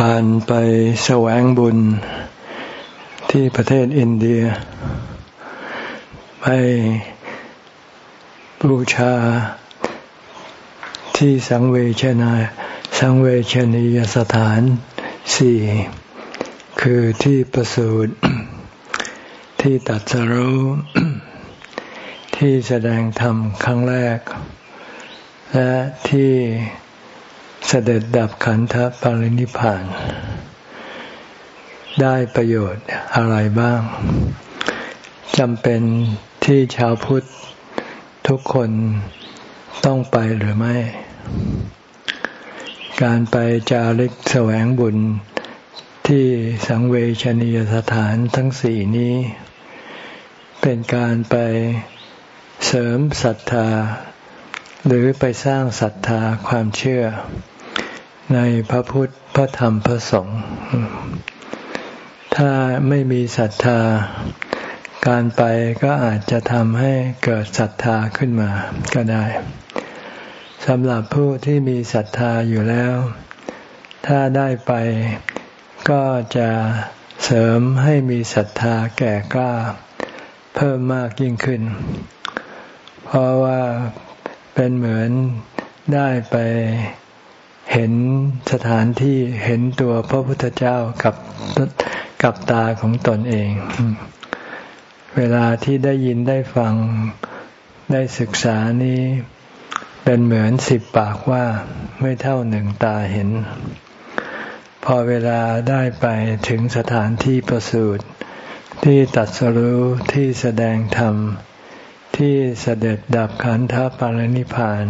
การไปแสวงบุญที่ประเทศอินเดีย ไปบูชาที่สังเวชนาสังเวชนียสถานสี่คือที่ประสูติที่ตัดสรุที่แสดงธรรมครั้งแรก และที่ เสด็จดับขันธปรินิพาน ได้ประโยชน์อะไรบ้างจำเป็นที่ชาวพุทธทุกคนต้องไปหรือไม่ การไปจาริกแสวงบุญที่สังเวชนียสถานทั้งสี่นี้ เป็นการไปเสริมศรัทธา หรือไปสร้างศรัทธาความเชื่อ ในพระพุทธพระธรรมพระสงฆ์ถ้าไม่มีศรัทธา การไปก็อาจจะทำให้เกิดศรัทธาขึ้นมาก็ได้สำหรับผู้ที่มีศรัทธาอยู่แล้ว ถ้าได้ไปก็จะเสริมให้มีศรัทธาแก่กล้า เพิ่มมากยิ่งขึ้น เพราะว่าเป็นเหมือนได้ไป เห็นสถานที่เห็นตัวพระพุทธเจ้ากับกับตาของตนเอง เวลาที่ได้ยินได้ฟังได้ศึกษานี้เป็นเหมือนสิบปากว่าไม่เท่าหนึ่งตาเห็น พอเวลาได้ไปถึงสถานที่ประสูติที่ตัดสรู้ที่แสดงธรรม ที่เสด็จดับขันธปารินิพาน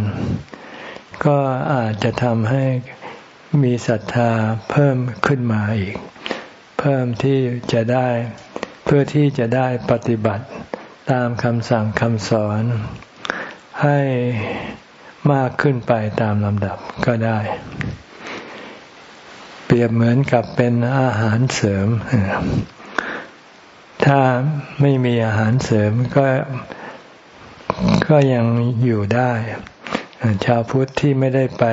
ก็อาจจะทำให้มีศรัทธาเพิ่มขึ้นมาอีก เพิ่มที่จะได้เพื่อที่จะได้ปฏิบัติตามคำสั่งคำสอน ให้มากขึ้นไปตามลำดับก็ได้ เปรียบเหมือนกับเป็นอาหารเสริม ถ้าไม่มีอาหารเสริมก็ก็ยังอยู่ได้ ชาวพุทธที่ไม่ได้ไป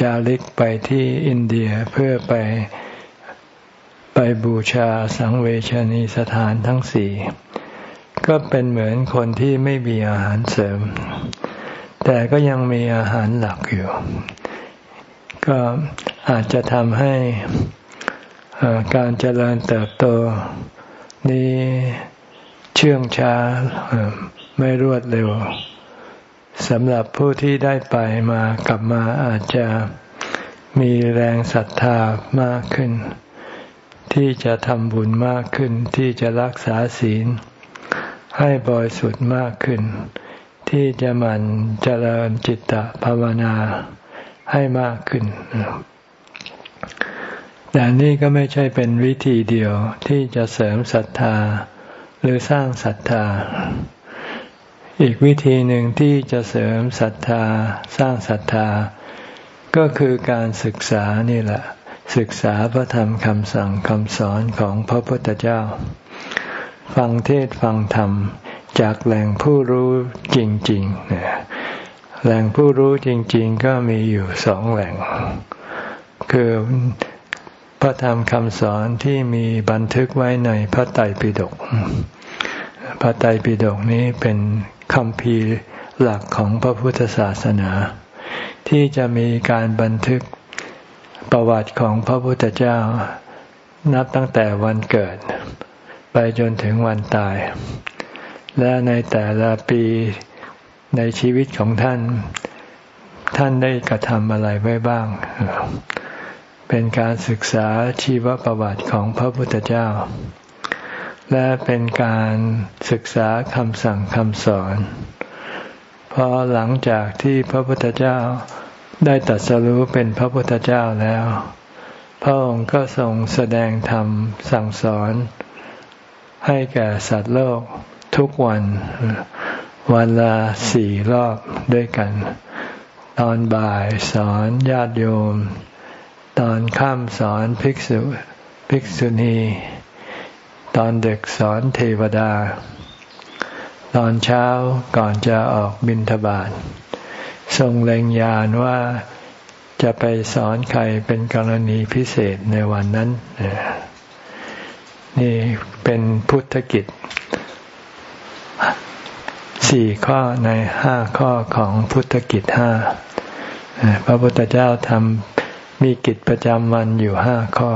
จาริกไปที่อินเดียเพื่อไปไปบูชาสังเวชนีสถานทั้งสี่ก็เป็นเหมือนคนที่ไม่มีอาหารเสริม แต่ก็ยังมีอาหารหลักอยู่ ก็อาจจะทำให้การเจริญเติบโตนี้เชื่องช้าไม่รวดเร็ว สำหรับผู้ที่ได้ไปมากลับมาอาจจะมีแรงศรัทธามากขึ้น ที่จะทำบุญมากขึ้น ที่จะรักษาศีล ให้บริสุทธิ์มากขึ้น ที่จะหมั่นเจริญจิตตภาวนาให้มากขึ้น แต่นี่ก็ไม่ใช่เป็นวิธีเดียวที่จะเสริมศรัทธา หรือสร้างศรัทธา อีกวิธีหนึ่งที่จะเสริมศรัทธาสร้างศรัทธา ก็คือการศึกษานี่แหละ ศึกษาพระธรรมคำสั่งคำสอนของพระพุทธเจ้า ฟังเทศฟังธรรมจากแหล่งผู้รู้จริงๆแหล่งผู้รู้จริง ๆ ก็มีอยู่สองแหล่ง คือพระธรรมคำสอนที่มีบันทึกไว้ในพระไตรปิฎกพระไตรปิฎกนี้เป็น คำพีหลักของพระพุทธศาสนา ที่จะมีการบันทึกประวัติของพระพุทธเจ้า นับตั้งแต่วันเกิด ไปจนถึงวันตาย และในแต่ละปีในชีวิตของท่าน ท่านได้กระทำอะไรไว้บ้าง เป็นการศึกษาชีวประวัติของพระพุทธเจ้า และเป็นการศึกษาคำสั่งคำสอน เพราะหลังจากที่พระพุทธเจ้าได้ตัดสรู้เป็นพระพุทธเจ้าแล้ว พระองค์ก็ทรงแสดงธรรมสั่งสอน ให้แก่สัตว์โลกทุกวัน วันละสี่รอบด้วยกัน ตอนบ่ายสอนญาติโยม ตอนค่ำสอนภิกษุ ภิกษุณี ตอนเด็กสอนเทวดา ตอนเช้าก่อนจะออกบิณฑบาตทรงเล็งยานว่าจะไปสอนใครเป็นกรณีพิเศษในวันนั้น นี่เป็นพุทธกิจสี่ข้อในห้าข้อของพุทธกิจห้าพระพุทธเจ้าทำมีกิจประจำวันอยู่ห้าข้อ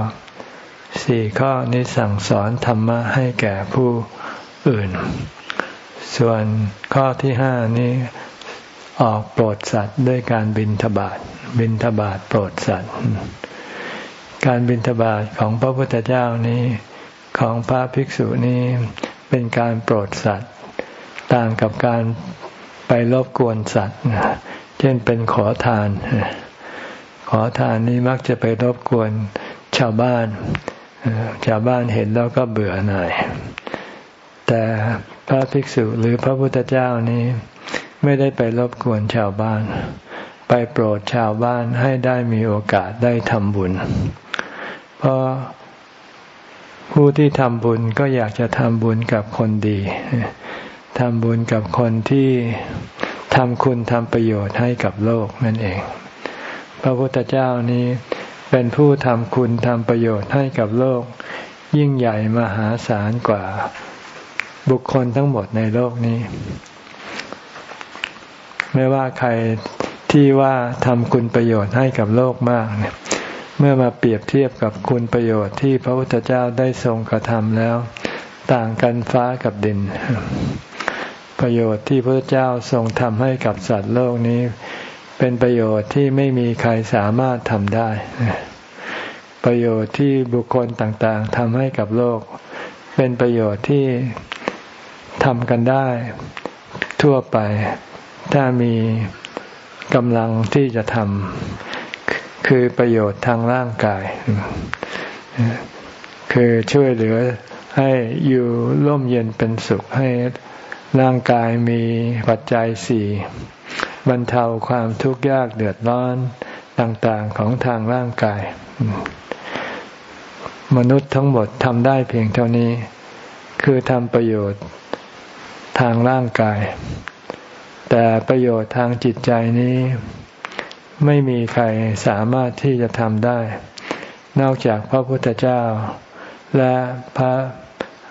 สี่ข้อนี้สั่งสอนธรรมะให้แก่ผู้อื่น ส่วนข้อที่ห้านี้ออกโปรดสัตว์ด้วยการบินทบาทบินทบาทโปรดสัตว์ การบินทบาทของพระพุทธเจ้านี้ของพระภิกษุนี้เป็นการโปรดสัตว์ ต่างกับการไปรบกวนสัตว์ เช่นเป็นขอทาน ขอทานนี้มักจะไปรบกวนชาวบ้าน ชาวบ้านเห็นแล้วก็เบื่อหน่าย แต่พระภิกษุหรือพระพุทธเจ้านี้ไม่ได้ไปรบกวนชาวบ้าน ไปโปรดชาวบ้านให้ได้มีโอกาสได้ทำบุญ เพราะผู้ที่ทำบุญก็อยากจะทำบุญกับคนดีทำบุญกับคนที่ทำคุณทำประโยชน์ให้กับโลกนั่นเอง พระพุทธเจ้านี้ เป็นผู้ทำคุณทำประโยชน์ให้กับโลก ยิ่งใหญ่มหาศาลกว่าบุคคลทั้งหมดในโลกนี้ ไม่ว่าใครที่ว่าทำคุณประโยชน์ให้กับโลกมากเนี่ยเมื่อมาเปรียบเทียบกับคุณประโยชน์ที่พระพุทธเจ้าได้ทรงกระทำแล้ว ต่างกันฟ้ากับดิน ประโยชน์ที่พระเจ้าทรงทำให้กับสัตว์โลกนี้ เป็นประโยชน์ที่ไม่มีใครสามารถทำได้ ประโยชน์ที่บุคคลต่างๆทำให้กับโลก เป็นประโยชน์ที่ทำกันได้ ทั่วไป ถ้ามีกำลังที่จะทำคือประโยชน์ทางร่างกาย คือช่วยเหลือให้อยู่ร่มเย็นเป็นสุขให้ร่างกายมีปัจจัยสี่ บรรเทาความทุกข์ยากเดือดร้อนต่างๆของทางร่างกาย มนุษย์ทั้งหมดทำได้เพียงเท่านี้ คือทำประโยชน์ทางร่างกาย แต่ประโยชน์ทางจิตใจนี้ ไม่มีใครสามารถที่จะทำได้ นอกจากพระพุทธเจ้า และพระ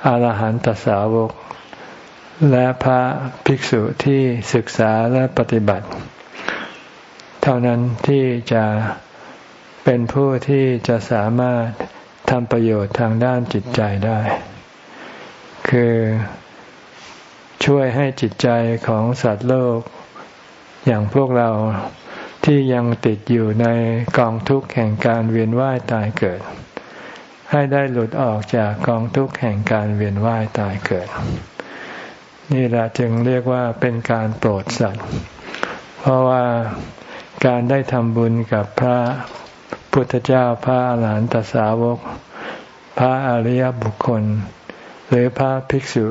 อาหารหันตสาวก และพระภิกษุที่ศึกษาและปฏิบัติ เท่านั้นที่จะเป็นผู้ที่จะสามารถทำประโยชน์ทางด้านจิตใจได้ คือช่วยให้จิตใจของสัตว์โลก อย่างพวกเราที่ยังติดอยู่ในกองทุกข์แห่งการเวียนว่ายตายเกิด ให้ได้หลุดออกจากกองทุกข์แห่งการเวียนว่ายตายเกิด นี่แหละจึงเรียกว่าเป็นการโปรดสัตว์ เพราะว่าการได้ทำบุญกับพระพุทธเจ้าพระอาหารหันตสาวก พระอริยบุคคล หรือพระภิกษุ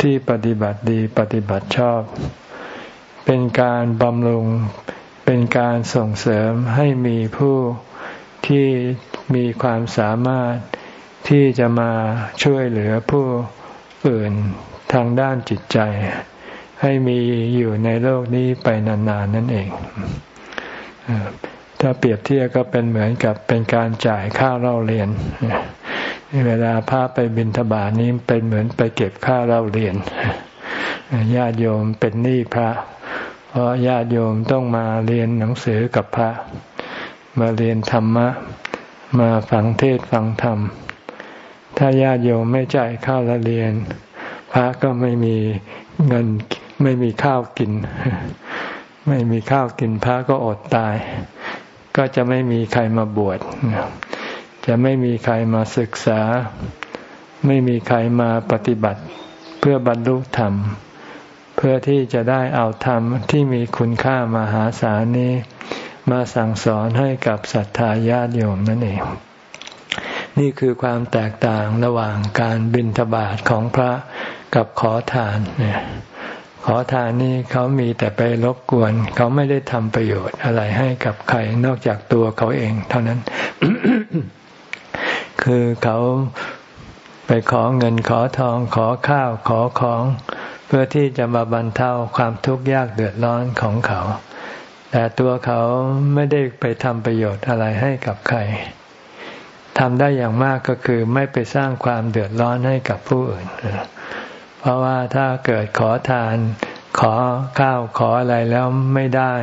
ที่ปฏิบัติดีปฏิบัติชอบ เป็นการบำรุงเป็นการส่งเสริมให้มีผู้ที่มีความสามารถที่จะมาช่วยเหลือผู้อื่น ทางด้านจิตใจ ให้มีอยู่ในโลกนี้ไปนานๆนั่นเอง ถ้าเปรียบเทียบก็เป็นเหมือนกับเป็นการจ่ายค่าเล่าเรียน เวลาพาไปบินทบาทนี้เป็นเหมือนไปเก็บค่าเล่าเรียน ญาติโยมเป็นหนี้พระ เพราะญาติโยมต้องมาเรียนหนังสือกับพระ มาเรียนธรรมะ มาฟังเทศฟังธรรมถ้าญาติโยมไม่จ่ายค่าละเรียน พระก็ไม่มีเงินไม่มีข้าวกิน ไม่มีข้าวกินพระก็อดตาย ก็จะไม่มีใครมาบวชจะไม่มีใครมาศึกษา ไม่มีใครมาปฏิบัติ เพื่อบรรลุธรรม เพื่อที่จะได้เอาธรรมที่มีคุณค่ามหาศาลนี้ มาสั่งสอนให้กับศรัทธาญาติโยมนั่นเอง นี่คือความแตกต่างระหว่างการบินทบาทของพระกับขอทานเนี่ยขอทานนี่เขามีแต่ไปรบกวน เขาไม่ได้ทำประโยชน์อะไรให้กับใครนอกจากตัวเขาเอง เท่านั้น คือเขาไปขอเงินขอทองขอข้าวขอของ เพื่อที่จะมาบรรเทาความทุกข์ยากเดือดร้อนของเขา แต่ตัวเขาไม่ได้ไปทำประโยชน์อะไรให้กับใคร ทำได้อย่างมากก็คือไม่ไปสร้างความเดือดร้อนให้กับผู้อื่น เพราะว่าถ้าเกิดขอทาน ขอข้าวขออะไรแล้วไม่ได้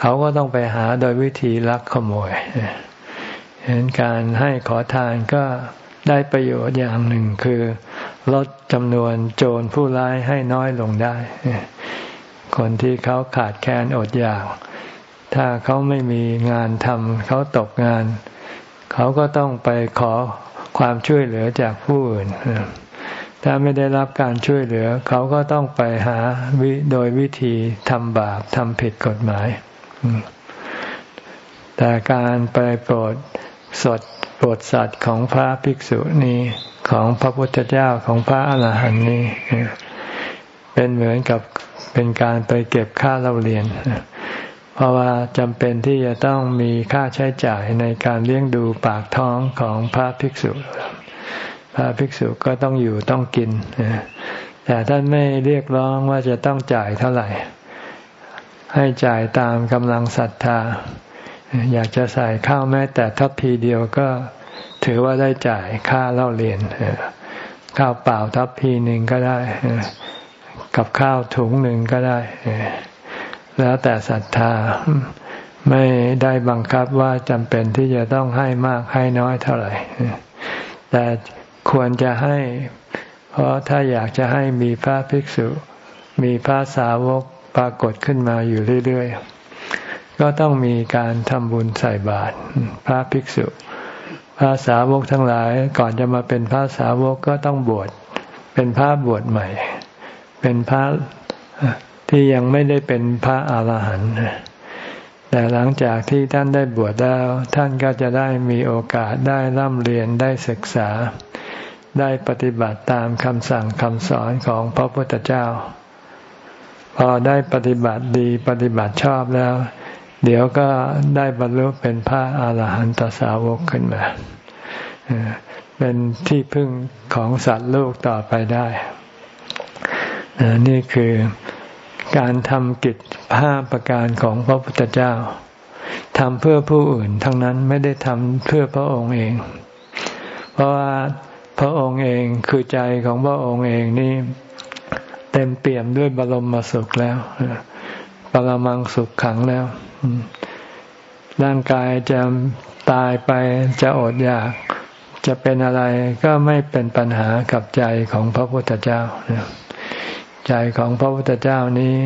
เขาก็ต้องไปหาโดยวิธีลักขโมยเห็นการให้ขอทานก็ได้ประโยชน์อย่างหนึ่งคือลดจำนวนโจรผู้ร้ายให้น้อยลงได้ คนที่เขาขาดแคลนอดอยาก ถ้าเขาไม่มีงานทำเขาตกงานเขาก็ต้องไปขอความช่วยเหลือจากผู้อื่น ถ้าไม่ได้รับการช่วยเหลือ เขาก็ต้องไปหาวิโดยวิธีทำบาปทำผิดกฎหมาย แต่การไปโปรดสดโปรดสัตว์ของพระภิกษุนี้ของพระพุทธเจ้าของพระอรหันต์นี้ เป็นเหมือนกับเป็นการไปเก็บค่าเราเรียน เพราะว่าจำเป็นที่จะต้องมีค่าใช้จ่ายในการเลี้ยงดูปากท้องของพระภิกษุ พระภิกษุก็ต้องอยู่ต้องกิน แต่ท่านไม่เรียกร้องว่าจะต้องจ่ายเท่าไหร่ ให้จ่ายตามกำลังศรัทธา อยากจะใส่ข้าวแม้แต่ทัพพีเดียวก็ถือว่าได้จ่ายค่าเล่าเรียนข้าวเปล่าทัพพีหนึ่งก็ได้ กับข้าวถุงหนึ่งก็ได้ แล้วแต่ศรัทธา ไม่ได้บังคับว่าจำเป็นที่จะต้องให้มากให้น้อยเท่าไหร่ แต่ควรจะให้ เพราะถ้าอยากจะให้มีพระภิกษุ มีพระสาวกปรากฏขึ้นมาอยู่เรื่อยๆ ก็ต้องมีการทำบุญใส่บาตรพระภิกษุ พระสาวกทั้งหลายก่อนจะมาเป็นพระสาวกก็ต้องบวชเป็นพระบวชใหม่ เป็นพระ ที่ยังไม่ได้เป็นพระอาหารหันต์แต่หลังจากที่ท่านได้บวชแล้ว ท่านก็จะได้มีโอกาสได้ร่ำเรียนได้ศึกษา ได้ปฏิบัติตามคำสั่งคำสอนของพระพุทธเจ้า พอได้ปฏิบัติดีปฏิบัติชอบแล้ว เดี๋ยวก็ได้บรรลุเป็นพระอาหารหันตสาวกขึ้นมาเป็นที่พึ่งของสัตว์โลกต่อไปได้ นี่คือ การทำกิจห้าประการของพระพุทธเจ้าทำเพื่อผู้อื่น ทั้งนั้นไม่ได้ทำเพื่อพระองค์เอง เพราะว่าพระองค์เองคือใจของพระองค์เองนี่เต็มเปี่ยมด้วยบรมมสุขแล้วปรมังสุขขังแล้วร่างกายจะตายไปจะอดอยาก จะเป็นอะไรก็ไม่เป็นปัญหากับใจของพระพุทธเจ้า ใจของพระพุทธเจ้านี้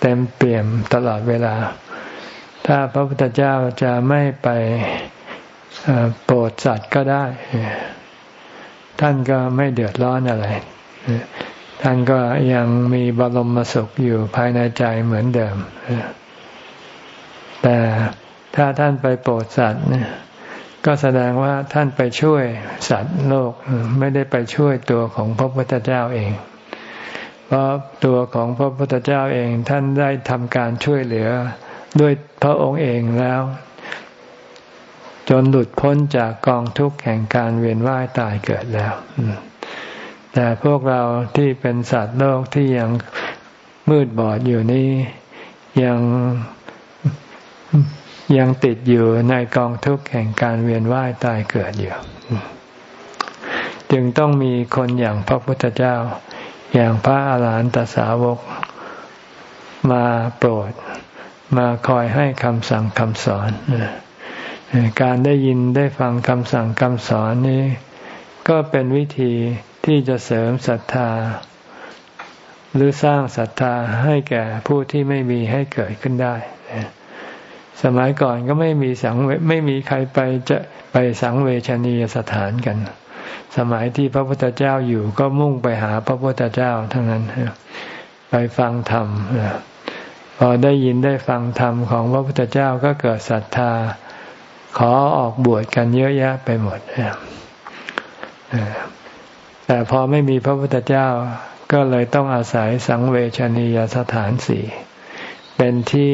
เต็มเปี่ยมตลอดเวลา ถ้าพระพุทธเจ้าจะไม่ไปโปรดสัตว์ก็ได้ ท่านก็ไม่เดือดร้อนอะไร ท่านก็ยังมีบรมสุขอยู่ภายในใจเหมือนเดิม แต่ถ้าท่านไปโปรดสัตว์ก็แสดงว่าท่านไปช่วยสัตว์โลก ไม่ได้ไปช่วยตัวของพระพุทธเจ้าเอง เพราะตัวของพระพุทธเจ้าเองท่านได้ทำการช่วยเหลือด้วยพระองค์เองแล้ว จนหลุดพ้นจากกองทุกข์แห่งการเวียนว่ายตายเกิดแล้ว แต่พวกเราที่เป็นสัตว์โลกที่ยังมืดบอดอยู่นี้ยังยังติดอยู่ในกองทุกข์แห่งการเวียนว่ายตายเกิดอยู่ จึงต้องมีคนอย่างพระพุทธเจ้า อย่างพระอาหารหันตสาวกมาโปรด มาคอยให้คำสั่งคำสอน การได้ยินได้ฟังคำสั่งคำสอนนี้ ก็เป็นวิธีที่จะเสริมศรัทธา หรือสร้างศรัทธาให้แก่ผู้ที่ไม่มีให้เกิดขึ้นได้สมัยก่อนก็ไม่มีสังไม่มีใครไปจะไปสังเวชนียสถานกัน สมัยที่พระพุทธเจ้าอยู่ก็มุ่งไปหาพระพุทธเจ้าทั้งนั้น ไปฟังธรรมพอได้ยินได้ฟังธรรมของพระพุทธเจ้าก็เกิดศรัทธา ขอออกบวชกันเยอะแยะไปหมดแต่พอไม่มีพระพุทธเจ้าก็เลยต้องอาศัยสังเวชนียสถานสี่เป็นที่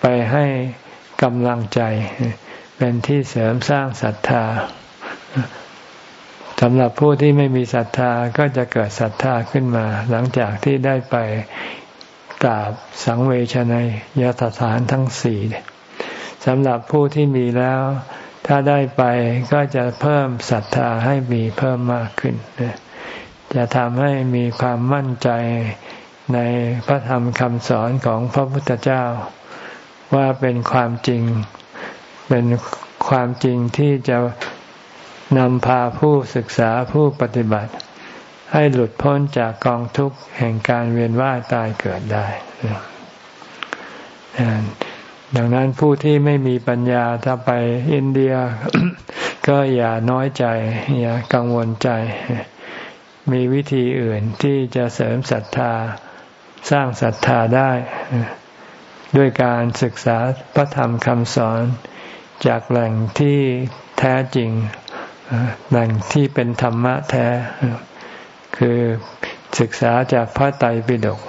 ไปให้กำลังใจ เป็นที่เสริมสร้างศรัทธา สำหรับผู้ที่ไม่มีศรัทธาก็จะเกิดศรัทธาขึ้นมา หลังจากที่ได้ไปกราบสังเวชนยสถานทั้งสี่สำหรับผู้ที่มีแล้ว ถ้าได้ไปก็จะเพิ่มศรัทธาให้มีเพิ่มมากขึ้น จะทำให้มีความมั่นใจในพระธรรมคำสอนของพระพุทธเจ้า ว่าเป็นความจริง เป็นความจริงที่จะ นำพาผู้ศึกษาผู้ปฏิบัติ ให้หลุดพ้นจากกองทุกข์แห่งการเวียนว่ายตายเกิดได้ ดังนั้นผู้ที่ไม่มีปัญญาถ้าไปอินเดีย ก็อย่าน้อยใจ อย่ากังวลใจ มีวิธีอื่นที่จะเสริมศรัทธาสร้างศรัทธาได้ ด้วยการศึกษาพระธรรมคำสอนจากแหล่งที่แท้จริง แหล่งที่เป็นธรรมะแท้ คือศึกษาจากพระไตรปิฎก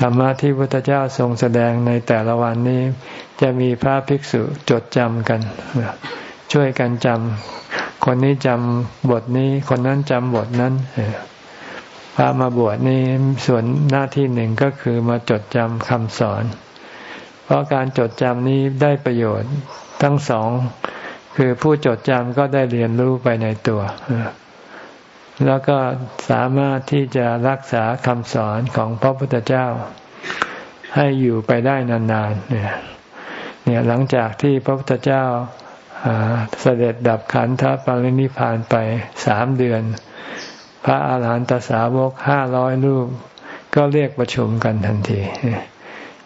ธรรมะที่พระพุทธเจ้าทรงแสดงในแต่ละวันนี้ จะมีพระภิกษุจดจำกัน ช่วยกันจำคนนี้จำบทนี้ คนนั้นจำบทนั้นพระมาบวชนี่ส่วนหน้าที่หนึ่งก็คือมาจดจำคำสอน เพราะการจดจำนี้ได้ประโยชน์ทั้งสอง คือผู้จดจำก็ได้เรียนรู้ไปในตัว แล้วก็สามารถที่จะรักษาคำสอนของพระพุทธเจ้า ให้อยู่ไปได้นานๆเนี่ยเนี่ยหลังจากที่พระพุทธเจ้าเสด็จดับขันธปรินิพานไปสามเดือน พระอาหารหันตสาวกห้าร้อยรูป ก็เรียกประชุมกันทันที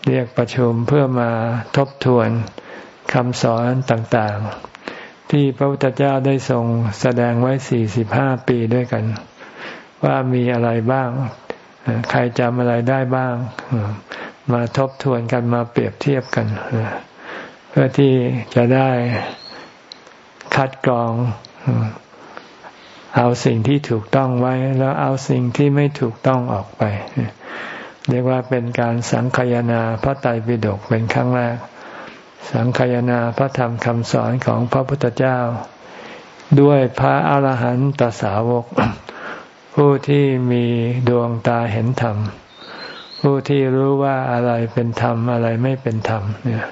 เรียกประชุมเพื่อมาทบทวนคำสอนต่างๆ ที่พระพุทธเจ้าได้ทรงแสดงไว้สี่สิบห้าปีด้วยกัน ว่ามีอะไรบ้าง ใครจำอะไรได้บ้าง มาทบทวนกันมาเปรียบเทียบกัน เพื่อที่จะได้คัดกรอง เอาสิ่งที่ถูกต้องไว้ แล้วเอาสิ่งที่ไม่ถูกต้องออกไป เรียกว่าเป็นการสังคยนาพระไตรปิฎกเป็นครั้งแรก สังคยนาพระธรรมคำสอนของพระพุทธเจ้า ด้วยพระอาหารหันตสาวก ผู้ที่มีดวงตาเห็นธรรม ผู้ที่รู้ว่าอะไรเป็นธรรมอะไรไม่เป็นธรรมเนี่ย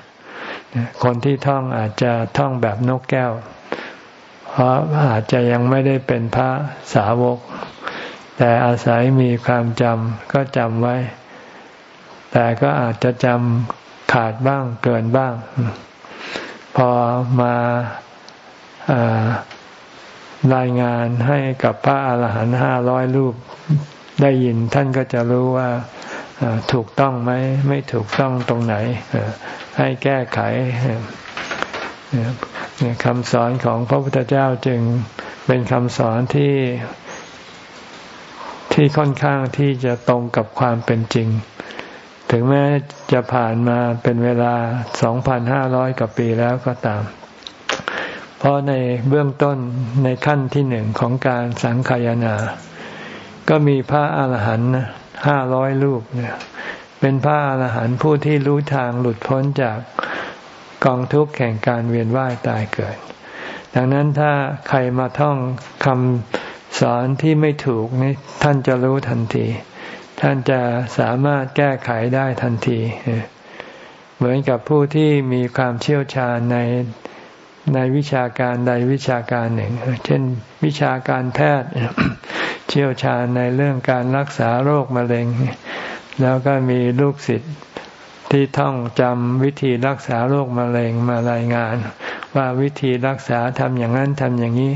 คนที่ท่องอาจจะท่องแบบนกแก้ว เพราะอาจจะยังไม่ได้เป็นพระสาวก แต่อาศัยมีความจำก็จำไว้ แต่ก็อาจจะจำ ขาดบ้างเกินบ้าง พอมารายงานให้กับพระอาหารหันต์ห้าร้อยรูปได้ยินท่านก็จะรู้ว่าถูกต้องไหมไม่ถูกต้องตรงไหน ให้แก้ไขคำสอนของพระพุทธเจ้าจึงเป็นคำสอนที่ที่ค่อนข้างที่จะตรงกับความเป็นจริง ถึงแม้จะผ่านมาเป็นเวลา 2,500 กว่าปีแล้วก็ตาม เพราะในเบื้องต้นในขั้นที่หนึ่งของการสังขยาก็มีพระอาหารหันต์ห้าร้อยรูปเนี่ยเป็นพระอาหารหันต์ผู้ที่รู้ทางหลุดพ้นจากกองทุกข์แห่งการเวียนว่ายตายเกิด ดังนั้นถ้าใครมาท่องคำสอนที่ไม่ถูกนี่ท่านจะรู้ทันที ท่านจะสามารถแก้ไขได้ทันที เหมือนกับผู้ที่มีความเชี่ยวชาญในในวิชาการใดวิชาการหนึ่ง เช่นวิชาการแพทย์ เชี่ยวชาญในเรื่องการรักษาโรคมะเร็ง แล้วก็มีลูกศิษย์ที่ท่องจำวิธีรักษาโรคมะเร็งมารายงาน ว่าวิธีรักษาทำอย่างนั้นทำอย่างนี้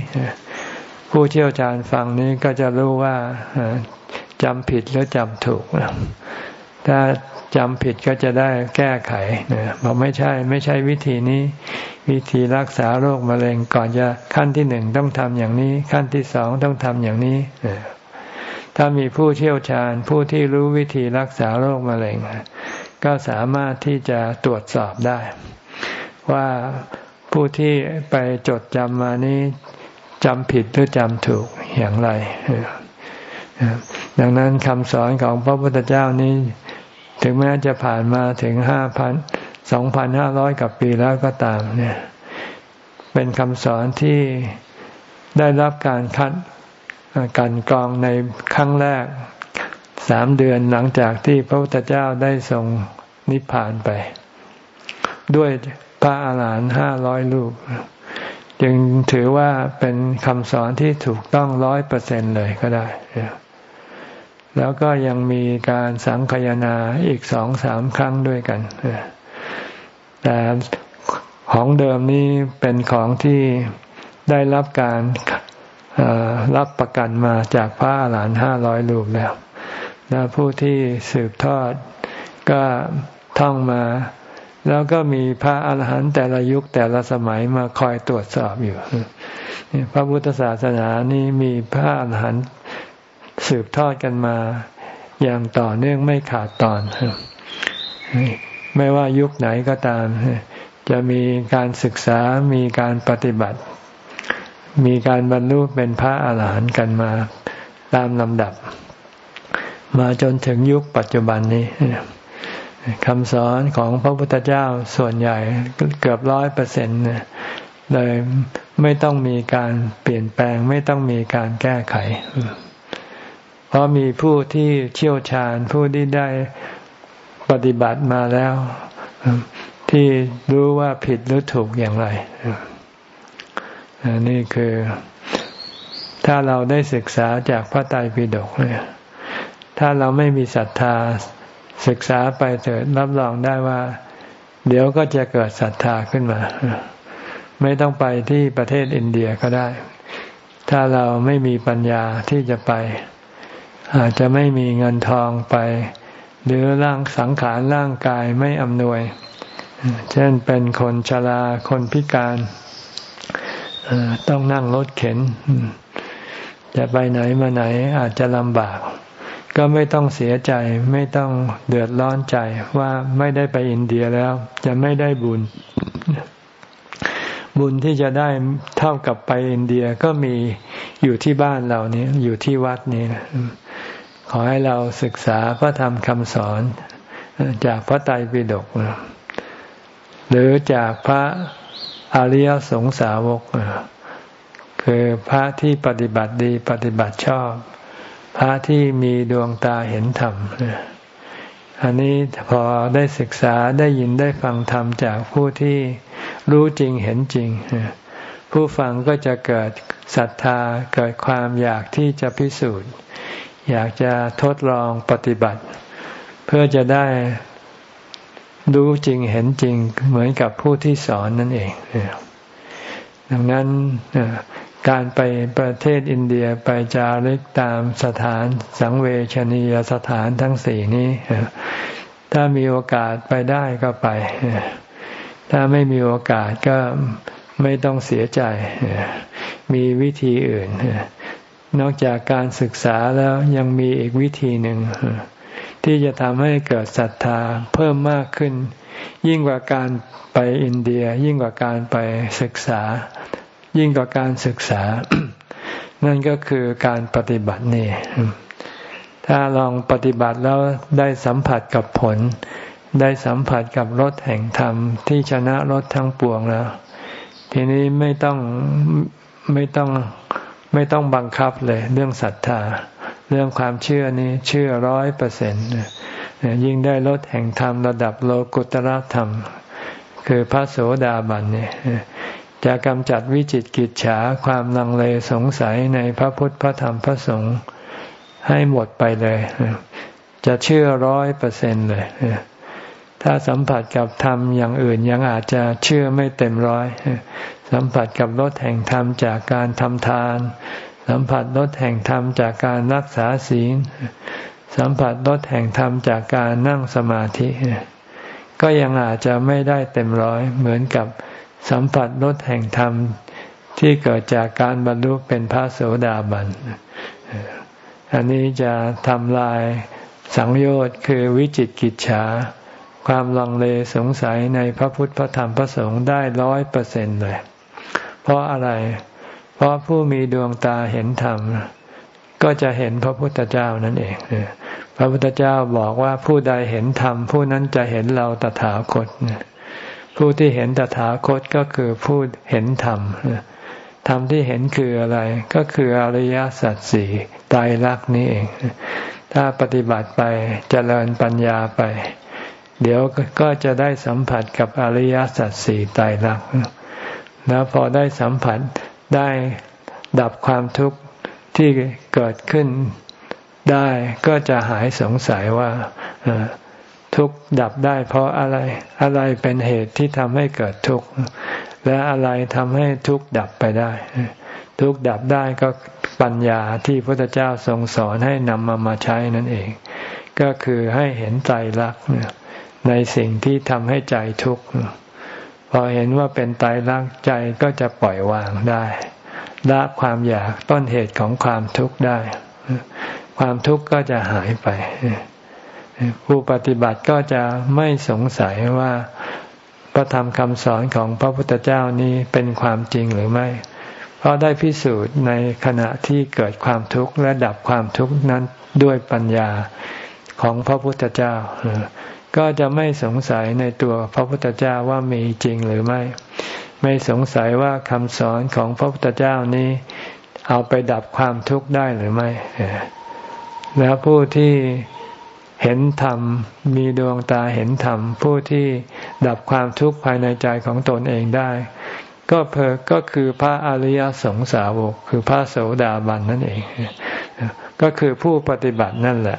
ผู้เชี่ยวชาญฟังนี้ก็จะรู้ว่า จำผิดหรือจำถูกถ้าจำผิดก็จะได้แก้ไขบอกไม่ใช่ ไม่ใช่วิธีนี้ วิธีรักษาโรคมะเร็งก่อนจะขั้นที่หนึ่งต้องทำอย่างนี้ ขั้นที่สองต้องทำอย่างนี้ถ้ามีผู้เชี่ยวชาญผู้ที่รู้วิธีรักษาโรคมะเร็งก็สามารถที่จะตรวจสอบได้ ว่าผู้ที่ไปจดจำมานี้จำผิดหรือจำถูกอย่างไร ดังนั้นคำสอนของพระพุทธเจ้านี้ ถึงแม้จะผ่านมาถึงห้าพันสองพันห้าร้อยกับปีแล้วก็ตามเนี่ย เป็นคำสอนที่ได้รับการคัดการกรองในครั้งแรกสามเดือนหลังจากที่พระพุทธเจ้าได้ทรงนิพพานไป ด้วยพระอาหารหันต์ห้าร้อยลูกจึงถือว่าเป็นคำสอนที่ถูกต้องร้อยเปอร์เซ็นเลยก็ได้ แล้วก็ยังมีการสังคยนาอีกสองสามครั้งด้วยกัน แต่ของเดิมนี้เป็นของที่ได้รับการรับประกันมาจากพระอาหารหันต์ห้าร้อยลูกแล้ว แล้วผู้ที่สืบทอดก็ท่องมา แล้วก็มีพระอาหารหันต์แต่ละยุคแต่ละสมัยมาคอยตรวจสอบอยู่ พระพุทธศาสนานี้มีพระอาหารหันต์ สืบทอดกันมาอย่างต่อเนื่องไม่ขาดตอน ไม่ว่ายุคไหนก็ตาม จะมีการศึกษามีการปฏิบัติ มีการบรรลุเป็นพระอาหารหันต์กันมาตามลำดับ มาจนถึงยุคปัจจุบันนี้คำสอนของพระพุทธเจ้าส่วนใหญ่เกือบร้อยเปอร์เซ็นต์เลยไม่ต้องมีการเปลี่ยนแปลงไม่ต้องมีการแก้ไข เพราะมีผู้ที่เชี่ยวชาญผู้ที่ได้ปฏิบัติมาแล้ว ที่รู้ว่าผิดหรือถูกอย่างไรนี่คือถ้าเราได้ศึกษาจากพระไตรปิฎกเนี่ยถ้าเราไม่มีศรัทธาศึกษาไปเถิดรับรองได้ว่า เดี๋ยวก็จะเกิดศรัทธาขึ้นมา ไม่ต้องไปที่ประเทศอินเดียก็ได้ ถ้าเราไม่มีปัญญาที่จะไป อาจจะไม่มีเงินทองไป หรือร่างสังขารร่างกายไม่อำนวย เช่นเป็นคนชราคนพิการต้องนั่งรถเข็น จะไปไหนมาไหนอาจจะลำบาก ก็ไม่ต้องเสียใจไม่ต้องเดือดร้อนใจว่าไม่ได้ไปอินเดียแล้ว จะไม่ได้บุญ บุญที่จะได้เท่ากับไปอินเดียก็มีอยู่ที่บ้านเรานี้อยู่ที่วัดนี้ขอให้เราศึกษาพระธรรมคำสอนจากพระไตรปิฎกหรือจากพระอริยสงสาวก คือพระที่ปฏิบัติดีปฏิบัติชอบ พระที่มีดวงตาเห็นธรรม อันนี้พอได้ศึกษาได้ยินได้ฟังธรรมจากผู้ที่รู้จริงเห็นจริง ผู้ฟังก็จะเกิดศรัทธาเกิดความอยากที่จะพิสูจน์ อยากจะทดลองปฏิบัติ เพื่อจะได้รู้จริงเห็นจริงเหมือนกับผู้ที่สอนนั่นเองดังนั้น การไปประเทศอินเดียไปจาริกตามสถานสังเวชนียสถานทั้งสี่นี้ ถ้ามีโอกาสไปได้ก็ไป ถ้าไม่มีโอกาสก็ไม่ต้องเสียใจ มีวิธีอื่น นอกจากการศึกษาแล้วยังมีอีกวิธีหนึ่ง ที่จะทำให้เกิดศรัทธาเพิ่มมากขึ้น ยิ่งกว่าการไปอินเดีย ยิ่งกว่าการไปศึกษา ยิ่งกว่าการศึกษา นั่นก็คือการปฏิบัตินี่ถ้าลองปฏิบัติแล้วได้สัมผัสกับผล ได้สัมผัสกับรถแห่งธรรมที่ชนะรถทั้งปวงแล้ว ทีนี้ไม่ต้องไม่ต้องไม่ต้องบังคับเลย เรื่องศรัทธา เรื่องความเชื่อนี้เชื่อร้อยเปอร์เซ็นต์ยิ่งได้รถแห่งธรรมระดับโลกุตระธรรม คือพระโสดาบันเนี่ย จะกำจัดวิจิตกิจฉาความลังเลสงสัยในพระพุทธพระธรรมพระสงฆ์ให้หมดไปเลย จะเชื่อร้อยเปอร์เซ็นเลย ถ้าสัมผัสกับธรรมอย่างอื่นยังอาจจะเชื่อไม่เต็มร้อย สัมผัสกับรสแห่งธรรมจากการทำทาน สัมผัสรสแห่งธรรมจากการรักษาศีล สัมผัสรสแห่งธรรมจากการนั่งสมาธิ ก็ยังอาจจะไม่ได้เต็มร้อยเหมือนกับ สัมผัสรสแห่งธรรมที่เกิดจากการบรรลุเป็นพระโสดาบัน อันนี้จะทำลายสังโยชน์คือวิจิตกิจฉา ความลังเลสงสัยในพระพุทธพระธรรมพระสงฆ์ได้ร้อยเปอร์เซ็นต์เลย เพราะอะไร เพราะผู้มีดวงตาเห็นธรรม ก็จะเห็นพระพุทธเจ้านั่นเอง พระพุทธเจ้าบอกว่าผู้ใดเห็นธรรมผู้นั้นจะเห็นเราตถาคต ผู้ที่เห็นตถาคตก็คือผู้เห็นธรรมธรรมที่เห็นคืออะไร ก็คืออริยสัจสี่ตายรักนี้เอง ถ้าปฏิบัติไปเจริญปัญญาไป เดี๋ยวก็จะได้สัมผัสกับอริยสัจสี่ไตรลักษณ์แล้วพอได้สัมผัสได้ดับความทุกข์ที่เกิดขึ้นได้ก็จะหายสงสัยว่า ทุกข์ดับได้เพราะอะไร อะไรเป็นเหตุที่ทำให้เกิดทุกข์ และอะไรทำให้ทุกข์ดับไปได้ ทุกข์ดับได้ก็ปัญญาที่พระพุทธเจ้าทรงสอนให้นำมามาใช้นั่นเอง ก็คือให้เห็นใจรักในสิ่งที่ทำให้ใจทุกข์ พอเห็นว่าเป็นไตรลักใจก็จะปล่อยวางได้ ละความอยากต้นเหตุของความทุกข์ได้ ความทุกข์ก็จะหายไป ผู้ปฏิบัติก็จะไม่สงสัยว่าพระธรรมคำสอนของพระพุทธเจ้านี้เป็นความจริงหรือไม่ เพราะได้พิสูจน์ในขณะที่เกิดความทุกข์และดับความทุกข์นั้นด้วยปัญญาของพระพุทธเจ้า ก็จะไม่สงสัยในตัวพระพุทธเจ้าว่ามีจริงหรือไม่ ไม่สงสัยว่าคำสอนของพระพุทธเจ้านี้เอาไปดับความทุกข์ได้หรือไม่ แล้วผู้ที่ เห็นธรรม มีดวงตาเห็นธรรม ผู้ที่ดับความทุกข์ภายในใจของตนเองได้ ก็เพอก็คือพระอริยสงสาวก คือพระโสดาบันนั่นเอง ก็คือผู้ปฏิบัตินั่นแหละ